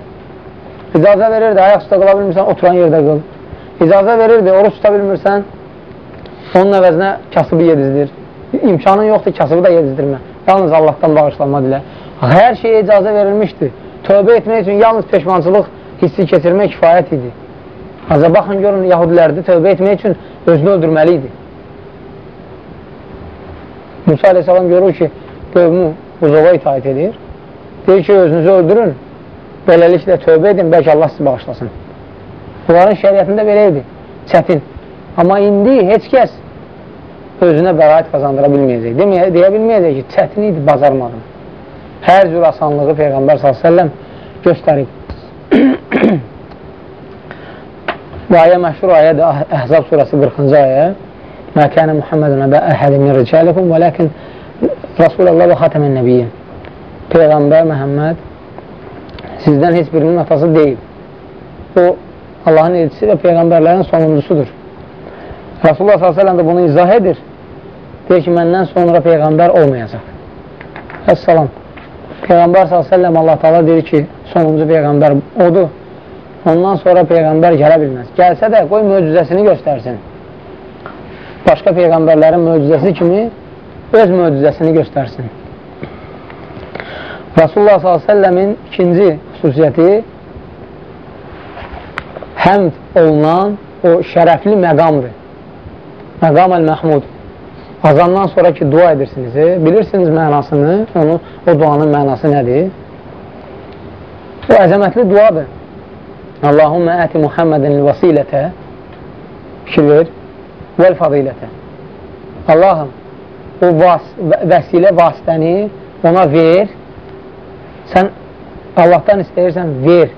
İcazə verirdi, ayaq üstə qıla bilmirsən, oturan yerdə qıl. İcazə verirdi, oruç tuta bilmirsən, onun əvəzinə kasıbı yedizdir. İmkanın yoxdur, kasıbı da yedizdirmə. Yalnız Allahdan bağışlanma dilə. Hər şeyə icazə verilmişdir. Tövbə etmək üçün yalnız peşmançılıq hissi keçirmək kifayət idi. Ancaq baxın, görün, yahudilərdə tövbə etmək üçün özünü öldürməli idi. Musa aleyhissalam görür ki, qövmü buzova itaət edir. Deyir ki, özünüzü öldürün, beləliklə tövbə edin, bəlkə Allah sizi bağışlasın. Bunların şəriyyətində belə idi, çətin. Amma indi heç kəs özünə bəraət qazandıra bilməyəcək. Deməyə, deyə bilməyəcək ki, çətin idi, bacarmadım. Hər cür asanlığı Peyğəmbər s.ə.v göstərib. [COUGHS] Bu ayə məşhur ayədir, Əhzab surəsi 40-cı ayə. Mə kənə Muhammedun əbə əhədi min ricəlikum və ləkin Rasulallah və xatəmən nəbiyyin. Peyğəmbər Məhəmməd sizdən heç birinin atası deyil. O, Allahın elçisi və Peyğəmbərlərin sonuncusudur. Rasulullah s.ə.v də bunu izah edir. Deyir ki, məndən sonra Peyğəmbər olmayacaq. Əssalam. Peyğəmbər s.ə.v Allah taala deyir ki, sonuncu Peyğəmbər odur. Ondan sonra Peyğəmbər gələ bilməz. Gəlsə də qoy möcüzəsini göstərsin. Başqa Peyğəmbərlərin möcüzəsi kimi öz möcüzəsini göstərsin. Rasulullah s.ə.v-in ikinci xüsusiyyəti həmd olunan o şərəfli məqamdır. Məqam əl-Məhmud. Azandan sonra ki, dua edirsiniz, bilirsiniz mənasını, onu, o duanın mənası nədir? O əzəmətli duadır. Allahümmə əti Muhammədin vasilətə fikir ver vəl fadilətə Allahım o vas vəsilə vasitəni ona ver sən Allahdan istəyirsən ver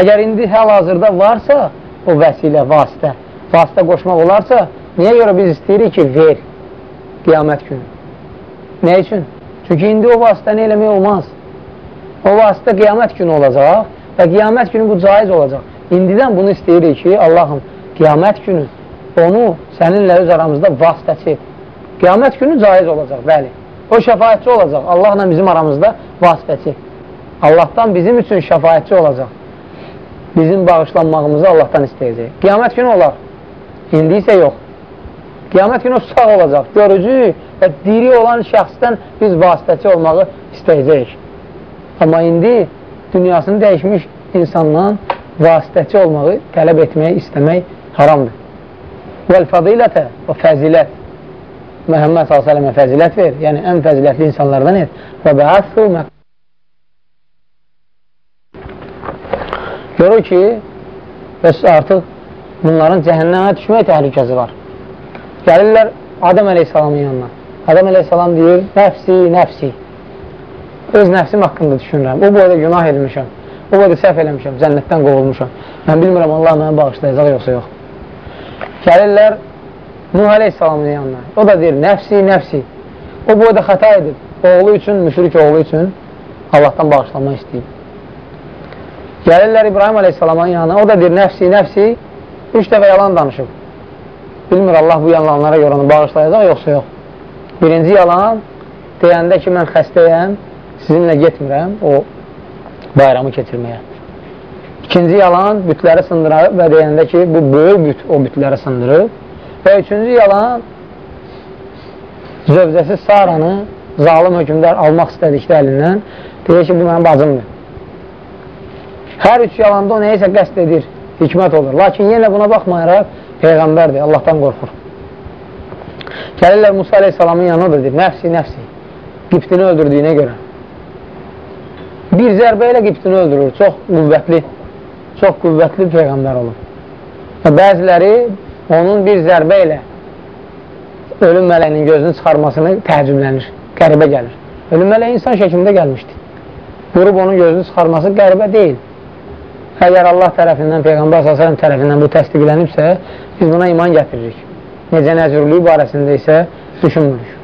əgər indi həl-hazırda varsa o vəsilə, vasitə vasitə qoşmaq olarsa niyə görə biz istəyirik ki, ver qiyamət günü nə üçün? Çünki indi o vasitəni eləmək olmaz o vasitə qiyamət günü olacaq və qiyamət günü bu caiz olacaq. İndidən bunu istəyirik ki, Allahım, qiyamət günü onu səninlə öz aramızda vasitəçi, qiyamət günü caiz olacaq, bəli. O şəfayətçi olacaq, Allahla bizim aramızda vasitəçi. Allahdan bizim üçün şəfayətçi olacaq. bizim bağışlanmağımızı Allahdan istəyəcək. Qiyamət günü olar. İndi isə yox. Qiyamət günü sağ olacaq, görücü və diri olan şəxsdən biz vasitəçi olmağı istəyəcəyik. Amma indi dünyasını dəyişmiş insandan vasitəçi olmağı tələb etmək, istəmək haramdır. Vəl-fadilətə və fəzilət Məhəmməd s.ə.və fəzilət ver, yəni ən fəzilətli insanlardan et və bəəssu Görür ki, bəs artıq bunların cəhənnəmə düşmək təhlükəsi var. Gəlirlər Adəm əleyhissalamın yanına. Adəm əleyhissalam deyir, nəfsi, nəfsi. Öz nəfsim haqqında düşünürəm. O boyda günah edilmişəm. O boyda səhv eləmişəm, cənnətdən qovulmuşam. Mən bilmirəm, Allah mənə bağışlayacaq, yoxsa yox. Gəlirlər Nuh əleyhissalamın yanına. O da deyir, nəfsi, nəfsi. O boyda xəta edib. Oğlu üçün, müşrik oğlu üçün Allahdan bağışlanma istəyib. Gəlirlər İbrahim əleyhissalamın yanına. O da deyir, nəfsi, nəfsi. Üç dəfə yalan danışıb. Bilmir Allah bu yalanlara görə onu bağışlayacaq, yoxsa yox. Birinci yalan deyəndə ki, mən xəstəyəm, sizinlə getmirəm o bayramı keçirməyə. İkinci yalan bütləri sındırıb və deyəndə ki, bu böyük büt o bütləri sındırıb. Və üçüncü yalan zövcəsi Saranı zalim hökümdar almaq istədikdə əlindən deyir ki, bu mənim bacımdır. Hər üç yalanda o neyəsə qəst edir, hikmət olur. Lakin yenə buna baxmayaraq, Peyğəmbərdir, Allahdan qorxur. Gəlirlər Musa aleyhissalamın yanına da deyir, nəfsi, nəfsi, qiptini öldürdüyünə görə. Bir zərbə ilə qiptini öldürür, çox qüvvətli, çox qüvvətli Peyğəmbər olur. Və bəziləri onun bir zərbə ilə ölüm mələyinin gözünü çıxarmasını təəccüblənir, qəribə gəlir. Ölüm mələyi insan şəklində gəlmişdi. Vurub onun gözünü çıxarması qəribə deyil. Əgər Allah tərəfindən, Peyğəmbər s.ə.v tərəfindən bu təsdiqlənibsə, biz buna iman gətiririk. Necə nəcürlüyü barəsində isə düşünmürük.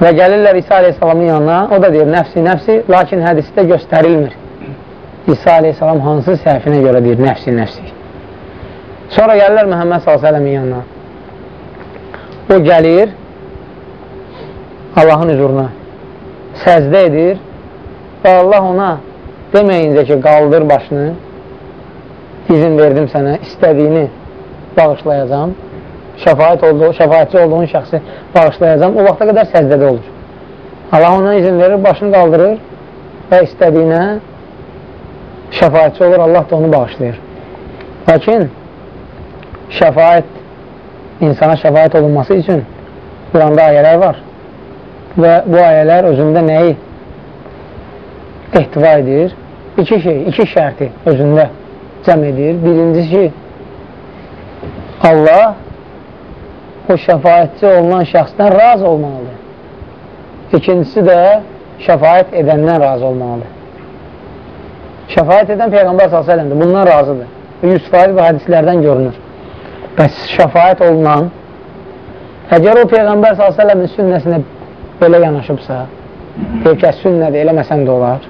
Və gəlirlər İsa aleyhissalamın yanına, o da deyir, nəfsi, nəfsi, lakin hədisdə göstərilmir. İsa aleyhissalam hansı səhvinə görə deyir, nəfsi, nəfsi. Sonra gəlirlər Məhəmməd s.ə.v-in yanına. O gəlir Allahın hüzuruna, səzdə edir və Allah ona deməyincə ki, qaldır başını, izin verdim sənə, istədiyini bağışlayacam, şəfayət olduğu, şəfayətçi olduğun şəxsi bağışlayacam, o vaxta qədər səzdədə olur. Allah ona izin verir, başını qaldırır və istədiyinə şəfayətçi olur, Allah da onu bağışlayır. Lakin şəfayət, insana şəfayət olunması üçün Quranda ayələr var və bu ayələr özündə nəyi ehtiva edir? iki şey, iki şərti özündə cəm edir. Birincisi, Allah o şəfayətçi olunan şəxsdən razı olmalıdır. İkincisi də şəfayət edəndən razı olmalıdır. Şəfayət edən Peyğəmbər s.ə.vədir. Bundan razıdır. 100% bu hədislərdən görünür. Bəs şəfayət olunan əgər o Peyğəmbər s.ə.v-in sünnəsinə belə yanaşıbsa, deyir ki, sünnədir, eləməsən də olar.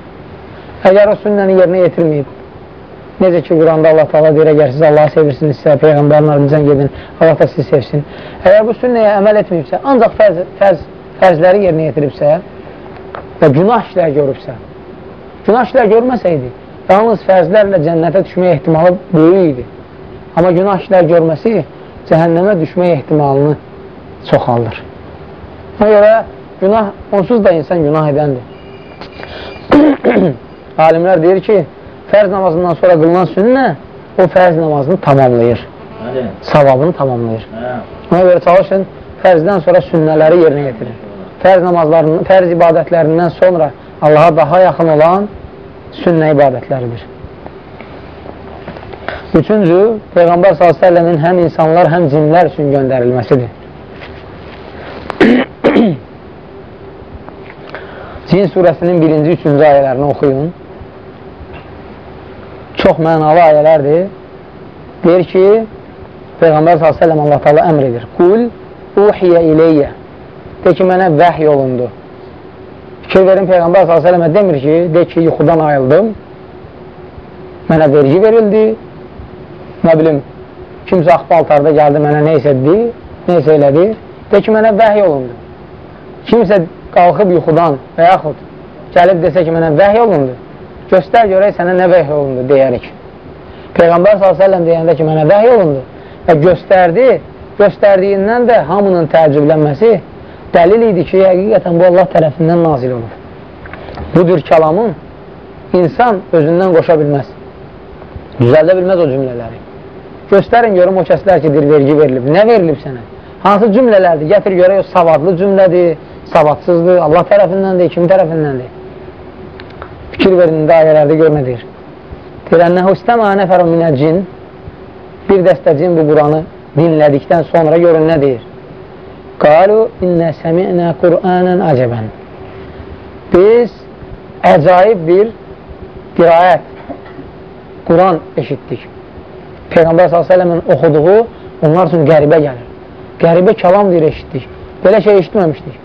Əgər o sünnəni yerinə yetirməyib, necə ki, Quranda Allah taala deyir, əgər siz Allahı sevirsinizsə, Peyğəmbərin ardıncan gedin, Allah da sizi sevsin. Əgər bu sünnəyə əməl etməyibsə, ancaq fərz, fərz, fərzləri yerinə yetiribsə və günah işlər görübsə, günah işlər görməsəydi, yalnız fərzlərlə cənnətə düşmək ehtimalı böyük idi. Amma günah işlər görməsi cəhənnəmə düşmək ehtimalını çoxaldır. Ona görə günah, onsuz da insan günah edəndir. [CLEARS THROAT] Alimlər deyir ki, fərz namazından sonra qılınan sünnə o fərz namazını tamamlayır. Hə. Savabını tamamlayır. Hə. Ona görə çalışın, fərzdən sonra sünnələri yerinə yetirin. Fərz namazlarının, fərz ibadətlərindən sonra Allaha daha yaxın olan sünnə ibadətləridir. Üçüncü, Peyğəmbər s.ə.v-in həm insanlar, həm cinlər üçün göndərilməsidir. [CLEARS THROAT] Cin surəsinin birinci, üçüncü ayələrini oxuyun çox mənalı ayələrdir. Deyir ki, Peyğəmbər s.ə.v Allah taala əmr edir. Qul uhiyə ileyyə. De ki, mənə vəhy olundu. Fikir verin, Peyğəmbər s.ə.v demir ki, de ki, yuxudan ayıldım, mənə vergi verildi, nə bilim, kimsə ax paltarda gəldi, mənə neysə dedi, neysə elədi, de ki, mənə vəhy olundu. Kimsə qalxıb yuxudan və yaxud gəlib desə ki, mənə vəhy olundu, göstər görək sənə nə vəhy olundu deyərik. Peyğəmbər s.ə.v deyəndə ki, mənə vəhy olundu və göstərdi, göstərdiyindən də hamının təəccüblənməsi dəlil idi ki, həqiqətən bu Allah tərəfindən nazil olur. Budur kəlamın insan özündən qoşa bilməz. Düzəldə bilməz o cümlələri. Göstərin görüm o kəslər ki, vergi verilib. Nə verilib sənə? Hansı cümlələrdir? Gətir görək savadlı cümlədir, savadsızdır, Allah tərəfindəndir, kim tərəfindəndir? Fikir verin, indi ayələrdə gör nə deyir. Ənəhu istəmə nəfərun minə cin bir dəstə cin bu Quranı dinlədikdən sonra görün nə deyir. Qalu innə səmi'nə Qur'anən acəbən. Biz əcaib bir qiraət, Quran eşitdik. Peyğəmbər s.ə.v-in oxuduğu onlar üçün qəribə gəlir. Qəribə kəlam deyir, eşitdik. Belə şey eşitməmişdik.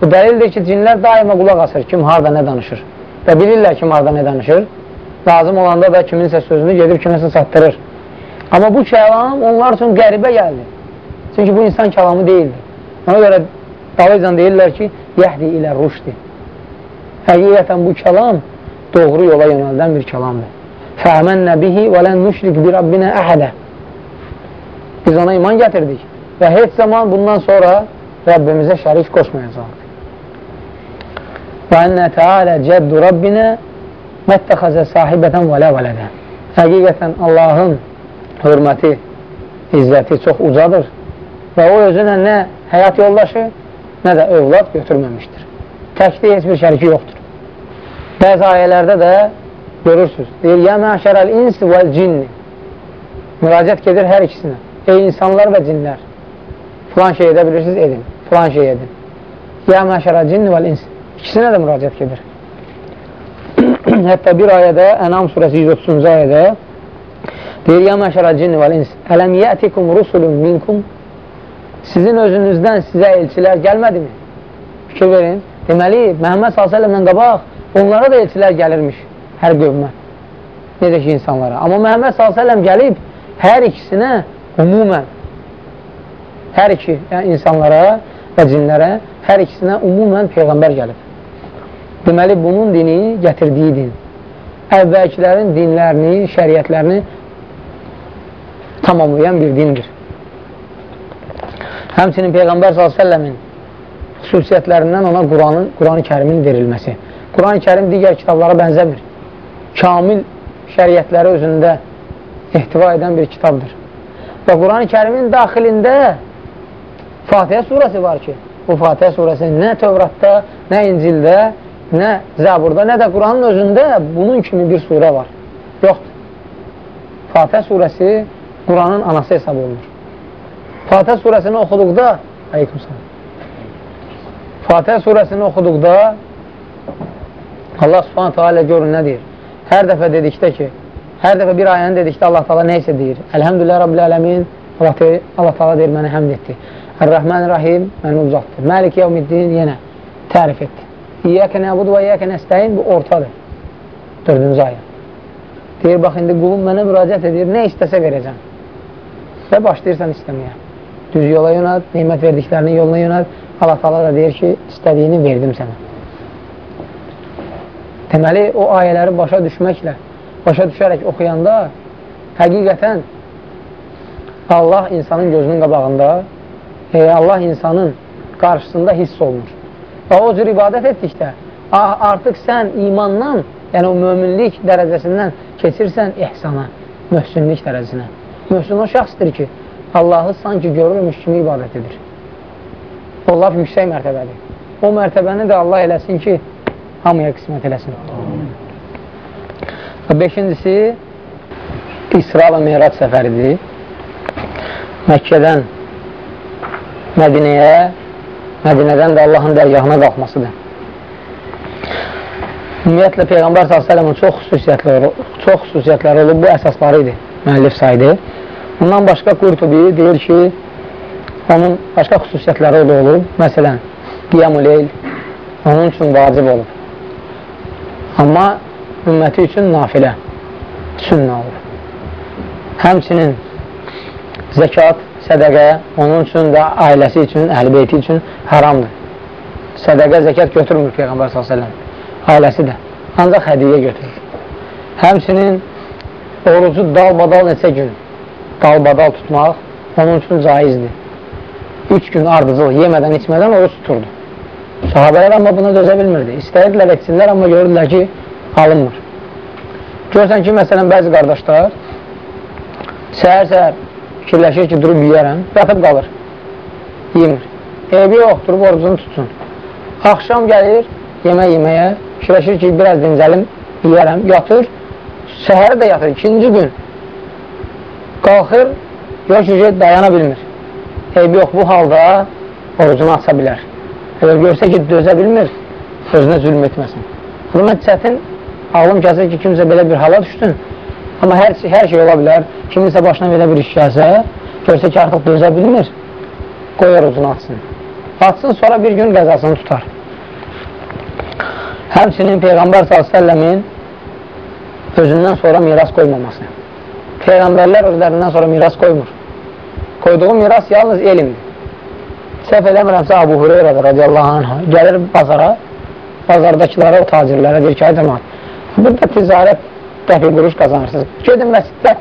Bu dəlildir ki, cinlər daima qulaq asır, kim harada nə danışır. Və bilirlər kim harada nə danışır. Lazım olanda da kiminsə sözünü gedib kiminsə çatdırır. Amma bu kəlam onlar üçün qəribə gəldi. Çünki bu insan kəlamı deyildi. Ona görə dalıcan deyirlər ki, yəhdi ilə ruşdi. Həqiqətən bu kəlam doğru yola yönəldən bir kəlamdır. Fəəmənnə bihi və lən nüşrik bir Rabbinə əhədə. Biz ona iman gətirdik və heç zaman bundan sonra Rəbbimizə şərik qoşmayacaq. Və ennə tealə cəddu Rabbinə məttəxəzə sahibətən və lə vələdə. Həqiqətən Allahın hörməti, izzəti çox ucadır və o özünə nə həyat yoldaşı, nə də övlad götürməmişdir. Təkdə heç bir şəriki yoxdur. Bəzi ayələrdə də görürsünüz. Deyir, yə məşərəl ins vəl cinni. Müraciət gedir hər ikisinə. Ey insanlar və cinlər. Filan şey edə bilirsiniz, edin. Filan şey edin. Yə məşərəl cinni vəl ins. İkisinə də müraciət gedir. Hətta [CLEARS THROAT] bir ayədə, Ənam surəsi 130-cu ayədə deyir, Ya məşərə cinni vəl ins, ələm yətikum rusulun minkum Sizin özünüzdən sizə elçilər gəlmədimi? Fikir verin. Deməli, Məhəmməd s.ə.v-dən qabaq onlara da elçilər gəlirmiş hər qövmə. Necə ki, insanlara. Amma Məhəmməd s.ə.v gəlib hər ikisinə umumən hər iki yəni insanlara və cinlərə hər ikisinə umumən Peyğəmbər gəlib. Deməli, bunun dini gətirdiyi din. Əvvəlkilərin dinlərini, şəriətlərini tamamlayan bir dindir. Həmçinin Peyğəmbər s.ə.v-in xüsusiyyətlərindən ona Quranın, Quran-ı kərimin verilməsi. Quran-ı kərim digər kitablara bənzəmir. Kamil şəriətləri özündə ehtiva edən bir kitabdır. Və Quran-ı kərimin daxilində Fatihə surəsi var ki, bu Fatihə surəsi nə Tövratda, nə İncildə, nə Zəburda, nə də Quranın özündə bunun kimi bir surə var. Yoxdur. Fatihə surəsi Quranın anası hesab olunur. Fatihə surəsini oxuduqda Aleyküm salam. Fatihə surəsini oxuduqda Allah subhanətə alə görün nə deyir? Hər dəfə dedikdə ki, hər dəfə bir ayəni dedikdə Allah taala nə isə deyir. Əlhəmdülillah Rabbil Ələmin Allah, Allah taala deyir, mənə həmd etdi. Ər-Rəhman-Rəhim məni uzatdı. Məlik Yevmiddin yenə tərif etdi. İyyəkə nəbudu və iyyəkə nəstəyin bu ortadır. Dördüncü ayə. Deyir, bax, indi qulum mənə müraciət edir, nə istəsə verəcəm. Və başlayırsan istəməyə. Düz yola yönət, neymət verdiklərinin yoluna yönət. Allah taala da deyir ki, istədiyini verdim sənə. Deməli, o ayələri başa düşməklə, başa düşərək oxuyanda həqiqətən Allah insanın gözünün qabağında, e, Allah insanın qarşısında hiss olunur. Və o cür ibadət etdikdə, artıq sən imandan, yəni o möminlik dərəcəsindən keçirsən ihsana, möhsünlik dərəcəsinə. Möhsün o şəxsdir ki, Allahı sanki görürmüş kimi ibadət edir. O laf yüksək mərtəbədir. O mərtəbəni də Allah eləsin ki, hamıya qismət eləsin. Və beşincisi, İsra və Meyrac səfəridir. Məkkədən Mədinəyə Mədinədən də Allahın dərgahına qalxmasıdır. Ümumiyyətlə, Peyğəmbər s.ə.v-in çox xüsusiyyətləri, çox xüsusiyyətləri olub, bu əsasları idi, müəllif saydı. Bundan başqa Qurtubi deyir ki, onun başqa xüsusiyyətləri olub. Məsələn, qiyam-ı leyl onun üçün vacib olub. Amma ümməti üçün nafilə, sünnə olub. Həmçinin zəkat sədəqə onun üçün və ailəsi üçün, əhl-beyti üçün haramdır. Sədəqə, zəkat götürmür Peyğəmbər s.ə.v. Ailəsi də. Ancaq hədiyyə götürür. Həmçinin orucu dalbadal neçə gün dalbadal tutmaq onun üçün caizdir. Üç gün ardıcıl yemədən, içmədən oruç tuturdu. Sahabələr amma buna dözə bilmirdi. İstəyirdilər, etsinlər, amma görürlər ki, alınmır. Görsən ki, məsələn, bəzi qardaşlar səhər-səhər fikirləşir ki, durub yiyərəm, yatıb qalır, yemir. Eybi yox, durub orucunu tutsun. Axşam gəlir, yemək yeməyə, fikirləşir ki, biraz dincəlim, yiyərəm, yatır, səhəri də yatır, ikinci gün qalxır, yox ki, dayana bilmir. Eybi yox, bu halda orucunu aça bilər. Əgər görsə ki, dözə bilmir, özünə zülm etməsin. Xidmət çətin, ağlım gəlsə ki, kimsə belə bir hala düşsün, amma hər, hər şey ola bilər, kiminsə başına belə bir iş gəlsə, görsə ki, artıq dözə bilmir, qoyar uzun atsın. Atsın, sonra bir gün qəzasını tutar. Həmçinin Peyğəmbər s.ə.v-in özündən sonra miras qoymaması. Peyğəmbərlər özlərindən sonra miras qoymur. Qoyduğu miras yalnız elmdir. Səhv eləmirəmsə Abu Hureyra radiyallahu anh gəlir bazara, bazardakılara, o tacirlərə deyir ki, ay cəmat, burada ticarət dəfi quruş qazanırsınız. Gedin məsciddə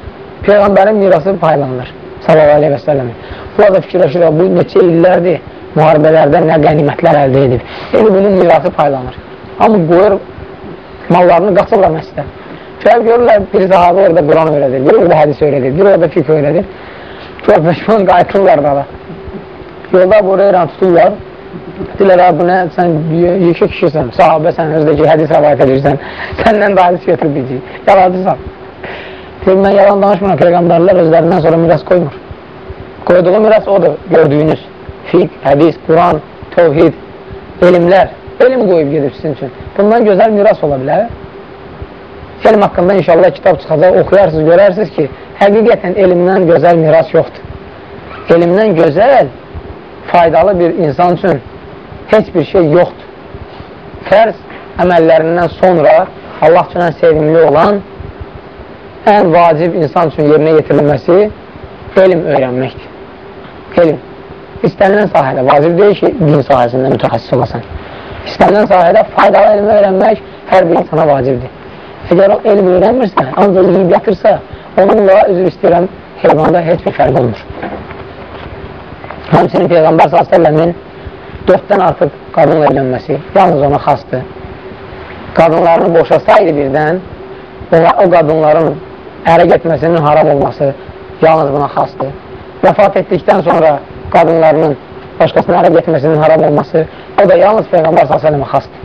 Peyğəmbərin mirası paylanılır. Sallallahu aleyhi və səlləmin. Bu arada fikirləşir, bu neçə illərdir müharibələrdə nə qənimətlər əldə edib. Yəni, bunun mirası paylanır. Amma qoyur mallarını qaçırlar məscidə. Şəhər görürlər, biri sahabı orada Quran öyrədir, biri orada hədis öyrədir, biri orada fikr öyrədir. Çox peşman qayıtırlar da. Yolda buraya tuturlar. Deyirlər, bu nə, sən yekə kişisən, sahabəsən, özdəki hədis rəvayət edirsən, səndən də hədis götürüb biləcək. Yalancısan. Deyir, mən yalan danışmıram, Peyğəmbərlər özlərindən sonra miras qoymur. Qoyduğu miras odur, gördüyünüz. Fiq, hədis, Quran, tövhid, elmlər. Elm qoyub gedib sizin üçün. Bundan gözəl miras ola bilər. Elm haqqında inşallah kitab çıxacaq, oxuyarsınız, görərsiniz ki, həqiqətən elmdən gözəl miras yoxdur. Elmdən gözəl, faydalı bir insan üçün heç bir şey yoxdur. Fərz əməllərindən sonra Allah üçün ən sevimli olan, ən vacib insan üçün yerinə yetirilməsi elm öyrənməkdir. Elm. İstənilən sahədə vacib deyil ki, din sahəsində mütəxəssis olasan. İstənilən sahədə faydalı elmi öyrənmək hər bir insana vacibdir. Əgər o elm öyrənmirsə, ancaq yiyib yatırsa, onunla, üzr istəyirəm, heyvanda heç bir fərq olmur. Həmçinin Peyğəmbər s.ə.v-in dörddən artıq qadınla evlənməsi yalnız ona xastdır. Qadınlarını boşasaydı birdən, o qadınların ərə getməsinin haram olması yalnız buna xastdır. Vəfat etdikdən sonra qadınlarının başqasına ərə getməsinin haram olması o da yalnız Peyğəmbər s.ə.və xastdır.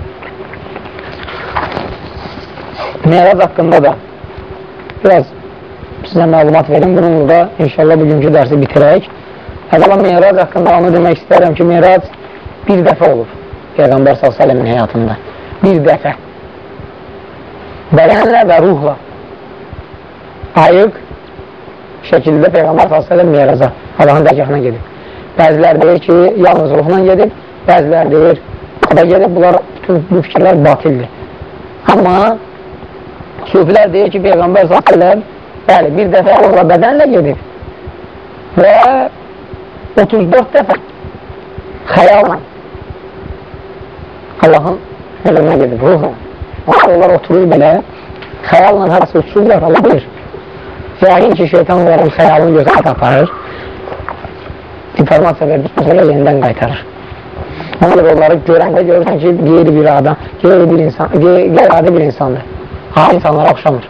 Meyrac haqqında da biraz sizə məlumat verim. Bununla da inşallah bugünkü dərsi bitirək. Əvvəla Meyrac haqqında onu demək istərəm ki, Meyrac bir dəfə olur Peyğəmbər s.ə.v-in həyatında. Bir dəfə. Bədənlə və ruhla ayıq şəkildə Peyğəmbər s.ə.v Meyraca, Allahın dərgahına gedib. Bəzilər deyir ki, yalnız ruhla gedib, bəzilər deyir, qada gedib, bunlar, bütün bu fikirlər batildir. Amma Sufilər deyir ki, Peyğəmbər s.ə.v bəli, bir dəfə orada bədənlə gedib və 34 dəfə xəyalla Allahın həlmə gedib, ruhla. Onlar oturur belə, xəyalla harası uçurlar, Allah bilir. Yəqin ki, şeytan onların xəyalını gözə aparır, informasiya verir, sonra yenidən qaytarır. Ona görə onları görəndə görürsən ki, qeyri bir adam, qeyri bir insan, qeyri bir insandır ha insanlara oxşamır.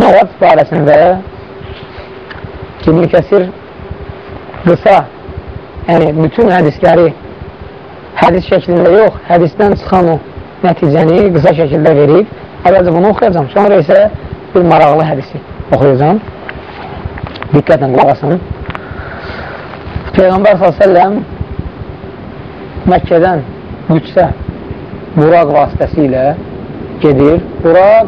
Mərac barəsində İbn Kəsir qısa, yəni bütün hədisləri hədis şəklində yox, hədisdən çıxan o nəticəni qısa şəkildə verib, əvvəlcə bunu oxuyacam, sonra isə bir maraqlı hədisi oxuyacam. Diqqətlə qulaqasın. Peyğəmbər s.ə.v Məkkədən Qüdsə Buraq vasitəsilə gedir. Buraq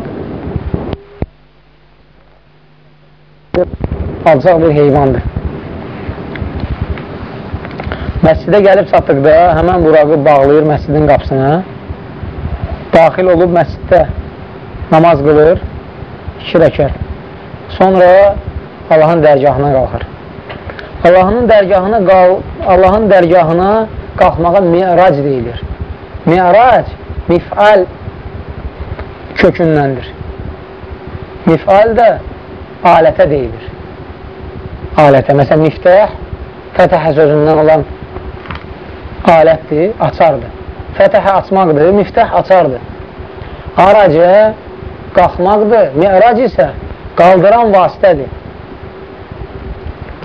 alçaq bir heyvandır. Məscidə gəlib çatdıqda həmən buraqı bağlayır məscidin qapısına. Daxil olub məsciddə namaz qılır, iki rəkət. Sonra Allahın dərgahına qalxır. Allahın dərgahına qal Allahın dərgahına qalxmağa mi'rac deyilir. Mi'rac mif'al kökündəndir. Mifal də alətə deyilir. Alətə. Məsələn, miftəh fətəhə sözündən olan alətdir, açardır. Fətəhə açmaqdır, miftəh açardır. Aracə qalxmaqdır, mi'rac isə qaldıran vasitədir.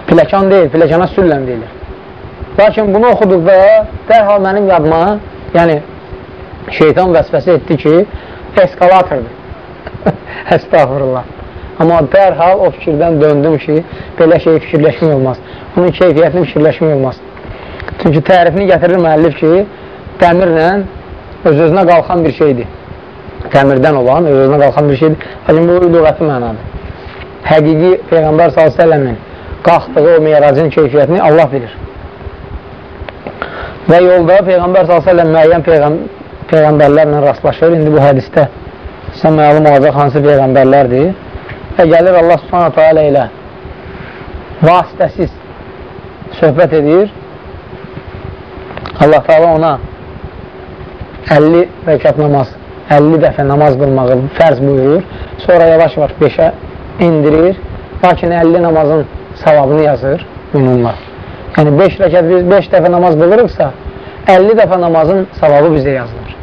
Piləkan deyil, piləkana süllən deyilir. Lakin bunu oxuduqda dərhal mənim yadıma, yəni şeytan vəsvəsə etdi ki, eskalatordur. [LAUGHS] Əstağfurullah. Amma dərhal o fikirdən döndüm ki, belə şey fikirləşmək olmaz. Bunun keyfiyyətini fikirləşmək olmaz. Çünki tərifini gətirir müəllif ki, dəmirlə öz-özünə qalxan bir şeydir. Dəmirdən olan, öz-özünə qalxan bir şeydir. Lakin bu lüğəti mənadır. Həqiqi Peyğəmbər s.ə.v-in qalxdığı o meyracın keyfiyyətini Allah bilir. Və yolda Peyğəmbər s.ə.v müəyyən peyğəm peyğəmbərlərlə rastlaşır. İndi bu hədistə sizə məlum olacaq hansı peyğəmbərlərdir. Və gəlir Allah subhanətə alə ilə vasitəsiz söhbət edir. Allah Teala ona 50 rəkat namaz, 50 dəfə namaz qılmağı fərz buyurur. Sonra yavaş-yavaş 5-ə indirir. Lakin 50 namazın savabını yazır ümumlar. Yəni 5 rəkat biz 5 dəfə namaz qılırıqsa, 50 dəfə namazın savabı bizə yazılır.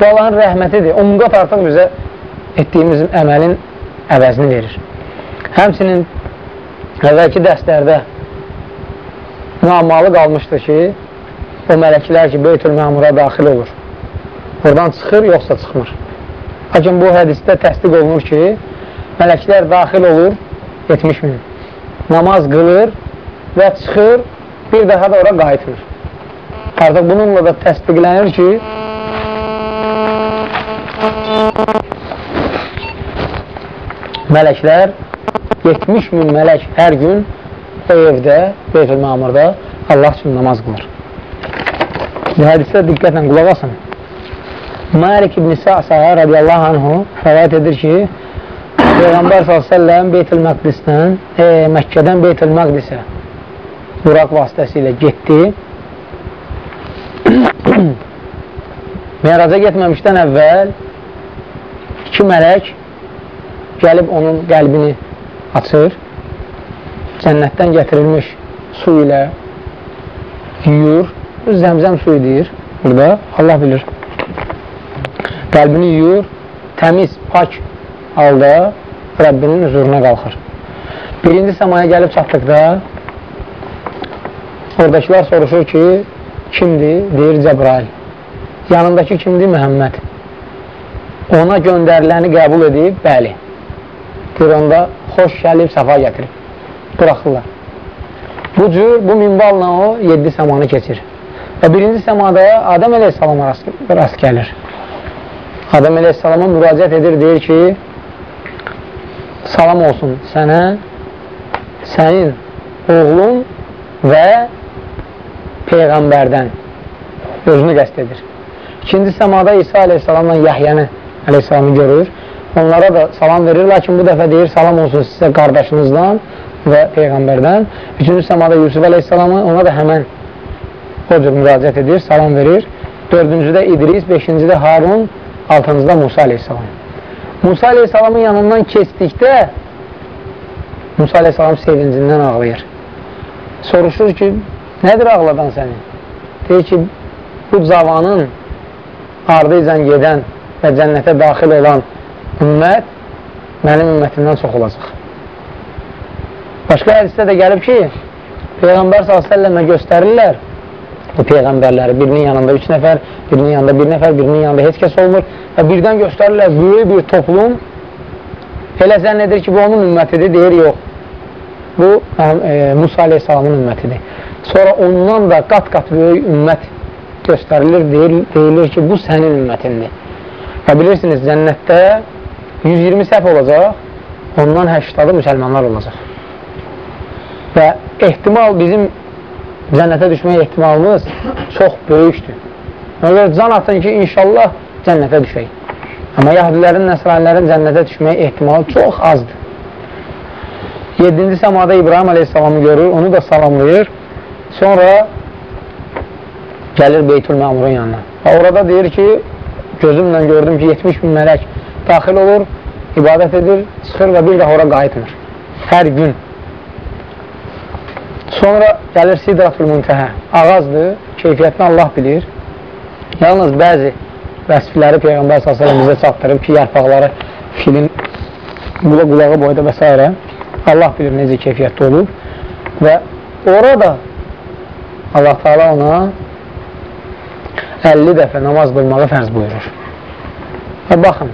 Bu Allahın rəhmətidir. Umqat artıq bizə etdiyimiz əməlin əvəzini verir. Həmsinin əvvəlki dərslərdə müammalı qalmışdı ki, o mələklər ki, Beytül Məmura daxil olur. Oradan çıxır, yoxsa çıxmır. Lakin bu hədisdə təsdiq olunur ki, mələklər daxil olur 70 min. Namaz qılır və çıxır, bir daha da ora qayıtmır. Artıq bununla da təsdiqlənir ki, mələklər 70 min mələk hər gün o evdə, Beytül Mamurda Allah üçün namaz qılır. Bu hədisdə diqqətlə qulaq asın. Malik ibn Sa'sa radiyallahu anhu rəvayət edir ki, Peyğəmbər s.ə.v Beytül Məqdisdən, e, Məkkədən Beytül Məqdisə Buraq vasitəsilə getdi. [CLEARS THROAT] Meraca getməmişdən əvvəl iki mələk gəlib onun qəlbini açır, cənnətdən gətirilmiş su ilə yuyur, zəmzəm suyu deyir burada, Allah bilir. Qəlbini yuyur, təmiz, pak halda Rəbbinin huzuruna qalxır. Birinci səmaya gəlib çatdıqda oradakılar soruşur ki, kimdir? Deyir Cəbrail. Yanındakı kimdir? Məhəmməd. Ona göndəriləni qəbul edib, bəli. Deyir, onda xoş gəlib, səfa gətirib. Buraxırlar. Bu cür, bu minvalla o 7 səmanı keçir. Və birinci səmada Adəm əleyhissalama rast gəlir. Adəm əleyhissalama müraciət edir, deyir ki, salam olsun sənə, sənin oğlun və Peyğəmbərdən özünü qəst edir. İkinci səmada İsa əleyhissalamla Yahyəni əleyhissalamı görür onlara da salam verir, lakin bu dəfə deyir, salam olsun sizə qardaşınızdan və Peyğəmbərdən. Üçüncü səmada Yusuf əleyhissalamı, ona da həmən o cür müraciət edir, salam verir. Dördüncüdə İdris, beşincidə Harun, altıncıda Musa əleyhissalam. Musa əleyhissalamın yanından keçdikdə Musa əleyhissalam sevincindən ağlayır. Soruşur ki, nədir ağladan səni? Deyir ki, bu cavanın ardıycan gedən və cənnətə daxil olan ümmət mənim ümmətimdən çox olacaq. Başqa hədisdə də gəlib ki, Peyğəmbər s.ə.və göstərirlər bu Peyğəmbərləri. Birinin yanında üç nəfər, birinin yanında bir nəfər, birinin yanında heç kəs olmur və birdən göstərirlər böyük bir toplum elə zənn edir ki, bu onun ümmətidir, deyir, yox. Bu, e, Musa aleyhissalamın ümmətidir. Sonra ondan da qat-qat böyük ümmət göstərilir, deyil, deyilir ki, bu sənin ümmətindir. Və bilirsiniz, cənnətdə 120 səhv olacaq, ondan 80-ı müsəlmanlar olacaq. Və ehtimal bizim cənnətə düşmək ehtimalımız çox böyükdür. Ona can atın ki, inşallah cənnətə düşək. Amma yahudilərin, nəsranilərin cənnətə düşmək ehtimalı çox azdır. 7-ci səmada İbrahim aleyhissalamı görür, onu da salamlayır. Sonra gəlir Beytül Məmurun yanına. Və orada deyir ki, gözümlə gördüm ki, 70 min mələk daxil olur ibadət edir, çıxır və bir daha ora qayıtmır. Hər gün. Sonra gəlir Sidratul Müntəhə. Ağazdır, keyfiyyətini Allah bilir. Yalnız bəzi vəsfləri Peyğəmbər s.ə.v bizə çatdırıb ki, yarpaqları filin qula qulağı boyda və s. Allah bilir necə keyfiyyətli olub və orada Allah Teala ona 50 dəfə namaz qılmağı fərz buyurur. Və baxın,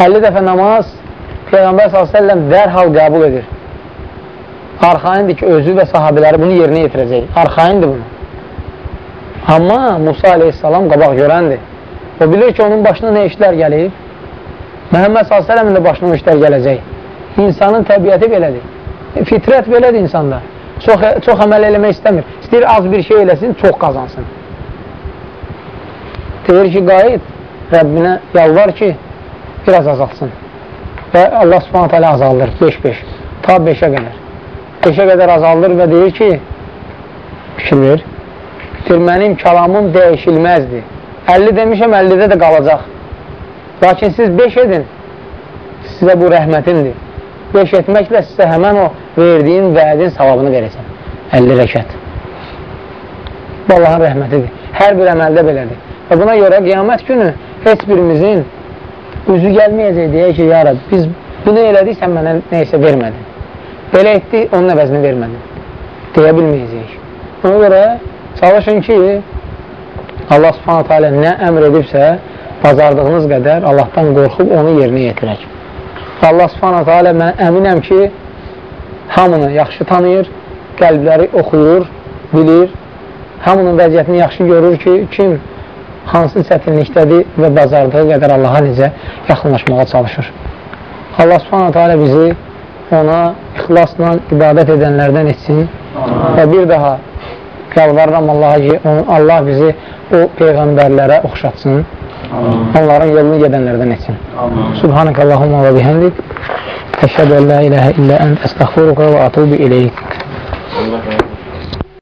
50 dəfə namaz Peyğəmbər s.ə.v dərhal qəbul edir. Arxaindir ki, özü və sahabiləri bunu yerinə yetirəcək. Arxaindir bunu. Amma Musa aleyhissalam qabaq görəndir. O bilir ki, onun başına nə işlər gəlib? Məhəmməd s.ə.v-in də başına işlər gələcək. İnsanın təbiəti belədir. Fitrət belədir insanda. Çox, çox əməl eləmək istəmir. İstəyir az bir şey eləsin, çox qazansın. Deyir ki, qayıt, Rəbbinə yalvar ki, biraz azalsın. Və Allah subhanət hələ azaldır, 5-5, ta 5-ə qədər. 5-ə qədər azaldır və deyir ki, fikir ver, deyir, mənim kəlamım dəyişilməzdir. 50 demişəm, 50-də də qalacaq. Lakin siz 5 edin, sizə bu rəhmətindir. 5 etməklə sizə həmən o verdiyin vədin savabını verəcəm. 50 rəkat. Bu Allahın rəhmətidir. Hər bir əməldə belədir. Və buna görə qiyamət günü heç birimizin üzü gəlməyəcək deyə ki, ya Rab, biz bunu elədik, sən mənə neysə vermədin. Belə etdi, onun əvəzini vermədin. Deyə bilməyəcəyik. Ona görə çalışın ki, Allah subhanətə alə nə əmr edibsə, bazardığınız qədər Allahdan qorxub onu yerinə yetirək. Allah subhanətə alə mən əminəm ki, hamını yaxşı tanıyır, qəlbləri oxuyur, bilir, hamının vəziyyətini yaxşı görür ki, kim hansı çətinlikdədir və bacardığı qədər Allaha necə yaxınlaşmağa çalışır. Allah subhanətə alə bizi ona ixlasla ibadət edənlərdən etsin və bir daha yalvarıram Allaha ki, Allah bizi o peyğəmbərlərə oxşatsın, onların yolunu gedənlərdən etsin. Subhanək Allahumma və bihəmdik, əşhədə əllə iləhə illə ənd əstəxfuruqa və atubu iləyik.